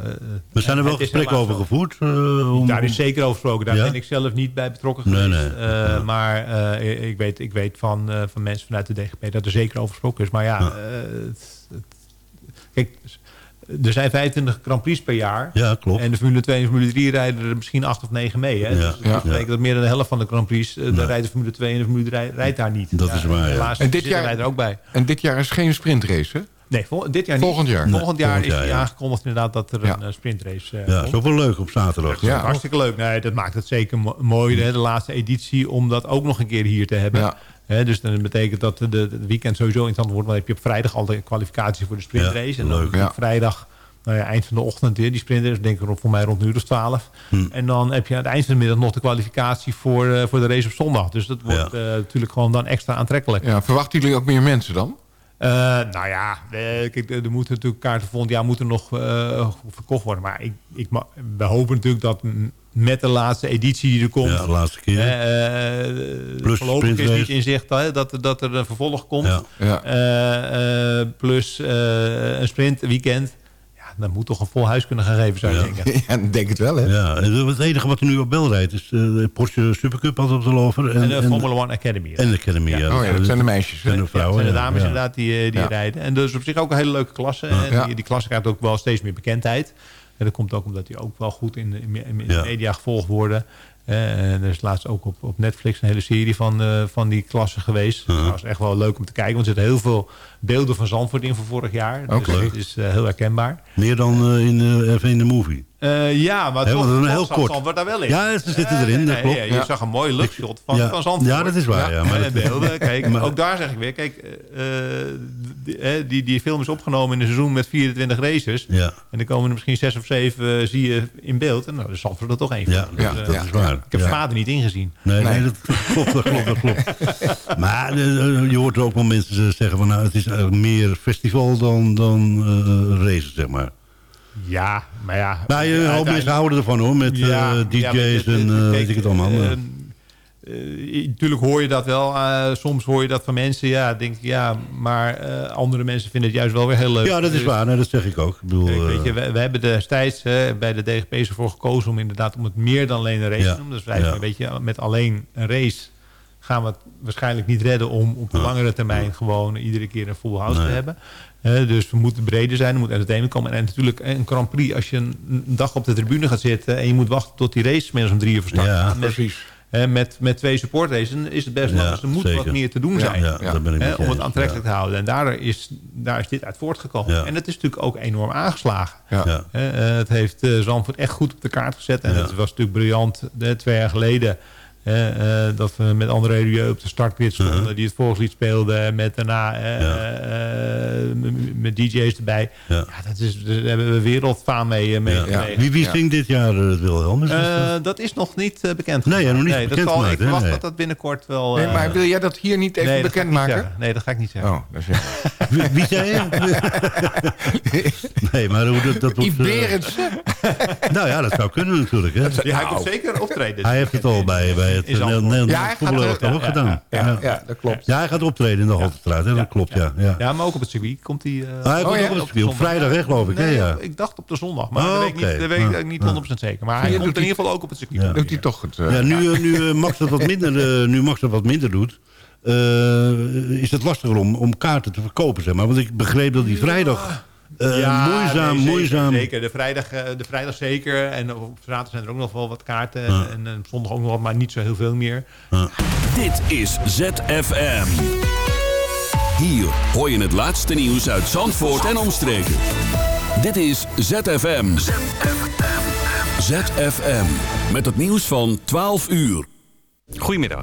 Maar zijn er wel gesprekken over gevoerd? om- Daar is zeker over gesproken. Daar Ja? ben ik zelf niet bij betrokken Nee, geweest. nee. Ja. Maar ik, weet, ik weet van, van mensen vanuit de DGP dat er zeker over gesproken is. Maar ja, Ja. het- het- kijk, er zijn 25 Grand Prix per jaar. Ja, klopt. En de Formule 2 en de Formule 3 rijden er misschien 8 of 9 mee. Hè? Ja. Dus dat Ja. betekent dat meer dan de helft van de Grand Prix... daar rijdt de Formule 2 en de Formule 3 rijdt daar niet. Dat is waar, ja. Helaas En dit jaar- er ook bij. En dit jaar is geen sprintrace, hè? Nee, vol- dit jaar niet. Volgend jaar. Volgend jaar volgend is jaar, ja. aangekondigd inderdaad dat er Ja. een eh, sprintrace eh, Ja, komt. is ook wel leuk op zaterdag. Ja, hartstikke leuk. Nee, dat maakt het zeker mo- mooi, hè, de laatste editie, om dat ook nog een keer hier te hebben. Ja. Hè, dus dan betekent dat de, de het weekend sowieso interessant wordt. Want dan heb je op vrijdag al de kwalificatie voor de sprintrace. Ja, en dan leuk. op Ja. vrijdag, nou ja, eind van de ochtend, hè, die sprintrace. Denk ik rond- voor mij rond een uur of twaalf. Hm. En dan heb je aan het eind van de middag nog de kwalificatie voor, eh, voor de race op zondag. Dus dat wordt Ja. eh, natuurlijk gewoon dan extra aantrekkelijk. Ja, verwachten jullie ook meer mensen dan? Eh, nou ja, eh, kijk, er moeten natuurlijk kaarten volgend jaar moeten nog eh, verkocht worden. Maar ik, ik, we hopen natuurlijk dat met de laatste editie die er komt... Ja, de laatste keer. eh, eh, Plus voorlopig is niet in zicht hè, dat, dat er een vervolg komt. Ja. Ja. Eh, eh, plus eh, een sprintweekend. Dan moet toch een vol huis kunnen gegeven zou je Ja. denken. Ja, ik denk het wel, hè? Ja, en het enige wat er nu op bel rijdt is eh, de Porsche Supercup had het al over. En de Formula One Academy. En de Academy, ja. Oh ja, dat zijn de meisjes. En de vrouwen. het zijn de dames Ja. inderdaad die, eh, die Ja. rijden. En dus op zich ook een hele leuke klasse. En die, die klasse krijgt ook wel steeds meer bekendheid. En dat komt ook omdat die ook wel goed in de, in, de media gevolgd worden. Eh, en er is laatst ook op, op Netflix een hele serie van, eh, van die klassen geweest. Dat was echt wel leuk om te kijken. Want er zitten heel veel beelden van Zandvoort in van vorig jaar. Ook dus leuk. het is eh, heel herkenbaar. Meer dan in, in de movie. Eh, ja, maar toch, want het is toch heel kort. Zandvoort daar wel in. Ja, ze zitten erin, nee, dat nee, klopt. ja, je Ja. zag een mooi luchtshot van, Ja. van Zandvoort. Ja, dat is waar, ja, maar beelden, kijk, Maar- ook daar zeg ik weer, kijk, eh, die, eh, die, die film is opgenomen in een seizoen met 24 races. Ja. En dan komen er misschien zes of zeven zie je in beeld. En nou, dat is Zandvoort er toch één van. Ja, Dus, ja, dat is waar. Ik heb Ja. vader niet ingezien. Nee, nee. Nee. dat klopt, dat klopt, dat klopt. Maar je hoort ook wel mensen zeggen van nou, het is eigenlijk meer festival dan, dan eh races, zeg maar. Ja, maar ja. Nou, je, een hoop mensen houden ervan hoor, met eh, DJ's ja, maar dit- en dit- eh, kijk, weet ik het allemaal. maar- eh, natuurlijk hoor je dat wel. soms hoor je dat van mensen. Ja, denk ik, ja, maar andere mensen vinden het juist wel weer heel leuk. ja, dat is Dus, waar, nee, dat zeg ik ook. Ik bedoel, Kijk, weet je, we, we hebben destijds bij de DGP ervoor gekozen om inderdaad om het meer dan alleen een race Ja, te doen. Dus wij, ja. weet je, met alleen een race gaan we het waarschijnlijk niet redden om op de Ja. langere termijn gewoon iedere keer een full house Nee. te hebben. Eh, dus we moeten breder zijn, er moet entertainment komen. En natuurlijk een Grand Prix, als je een, een dag op de tribune gaat zitten en je moet wachten tot die race minstens om drie uur van start Ja. Met, Precies. hè, met, met twee supportraces dan is het best Ja, wel. Dus er moet zeker. wat meer te doen Ja, zijn. ja, Ja. daar ben ik met om het aantrekkelijk ja. te houden. En daar is, daar is dit uit voortgekomen. Ja. En het is natuurlijk ook enorm aangeslagen. Ja. Ja. Hè, eh, het heeft eh, Zandvoort echt goed op de kaart gezet. En Ja. het was natuurlijk briljant twee jaar geleden. Eh, dat we met André Rieu op de startgrid stonden. Uh-huh. Die het volkslied speelde. Met daarna eh, Ja. eh, met DJ's erbij. Ja. Ja, dat is, daar hebben we wereldfaam mee, mee. Wie, wie Ja. zingt dit jaar het Wilhelm? Dat- Eh, dat is nog niet bekend. Nee, ja, nog niet dat bekend zal, gemaakt, Ik verwacht Nee. dat dat binnenkort wel... Nee, maar wil jij dat hier niet even nee, dat ga ik niet bekendmaken? zeggen. Nee, dat ga ik niet zeggen. Oh, dat is wie, wie zei je? nee, maar hoe dat, dat wordt... Berendsen? Nou ja, dat zou kunnen natuurlijk. Hè. Ja, hij Nou. komt zeker optreden. Hij heeft het al bij, bij het. Nederlands eh, ook ja, gedaan. ja, ja, dat klopt. Ja, hij gaat optreden in de Haltestraat. hè, Dat klopt, ja. ja. Ja, maar ook op het circuit komt hij... eh, Ah, hij komt ook op het circuit, op vrijdag, hè, geloof ik, hè, Nee, ja. Ik dacht op de zondag, maar Oh, dat weet ik niet, dat weet ik Ja. niet Ja. 100% zeker. Maar hij komt doet in ieder geval ook op het circuit. Doet hij toch het... Ja, nu, nu Max dat wat minder, nu Max dat wat minder doet, eh, is het lastiger om, om kaarten te verkopen, zeg maar. Want ik begreep dat die vrijdag eh, Ja, moeizaam, nee, zeker, moeizaam... Zeker, de vrijdag, eh, de vrijdag zeker. En op zaterdag zijn er ook nog wel wat kaarten. Ja. En, en op zondag ook nog wat, maar niet zo heel veel meer. Dit is ZFM. Hier hoor je het laatste nieuws uit Zandvoort en omstreken. Dit is ZFM. ZFM. Met het nieuws van 12 uur. Goedemiddag.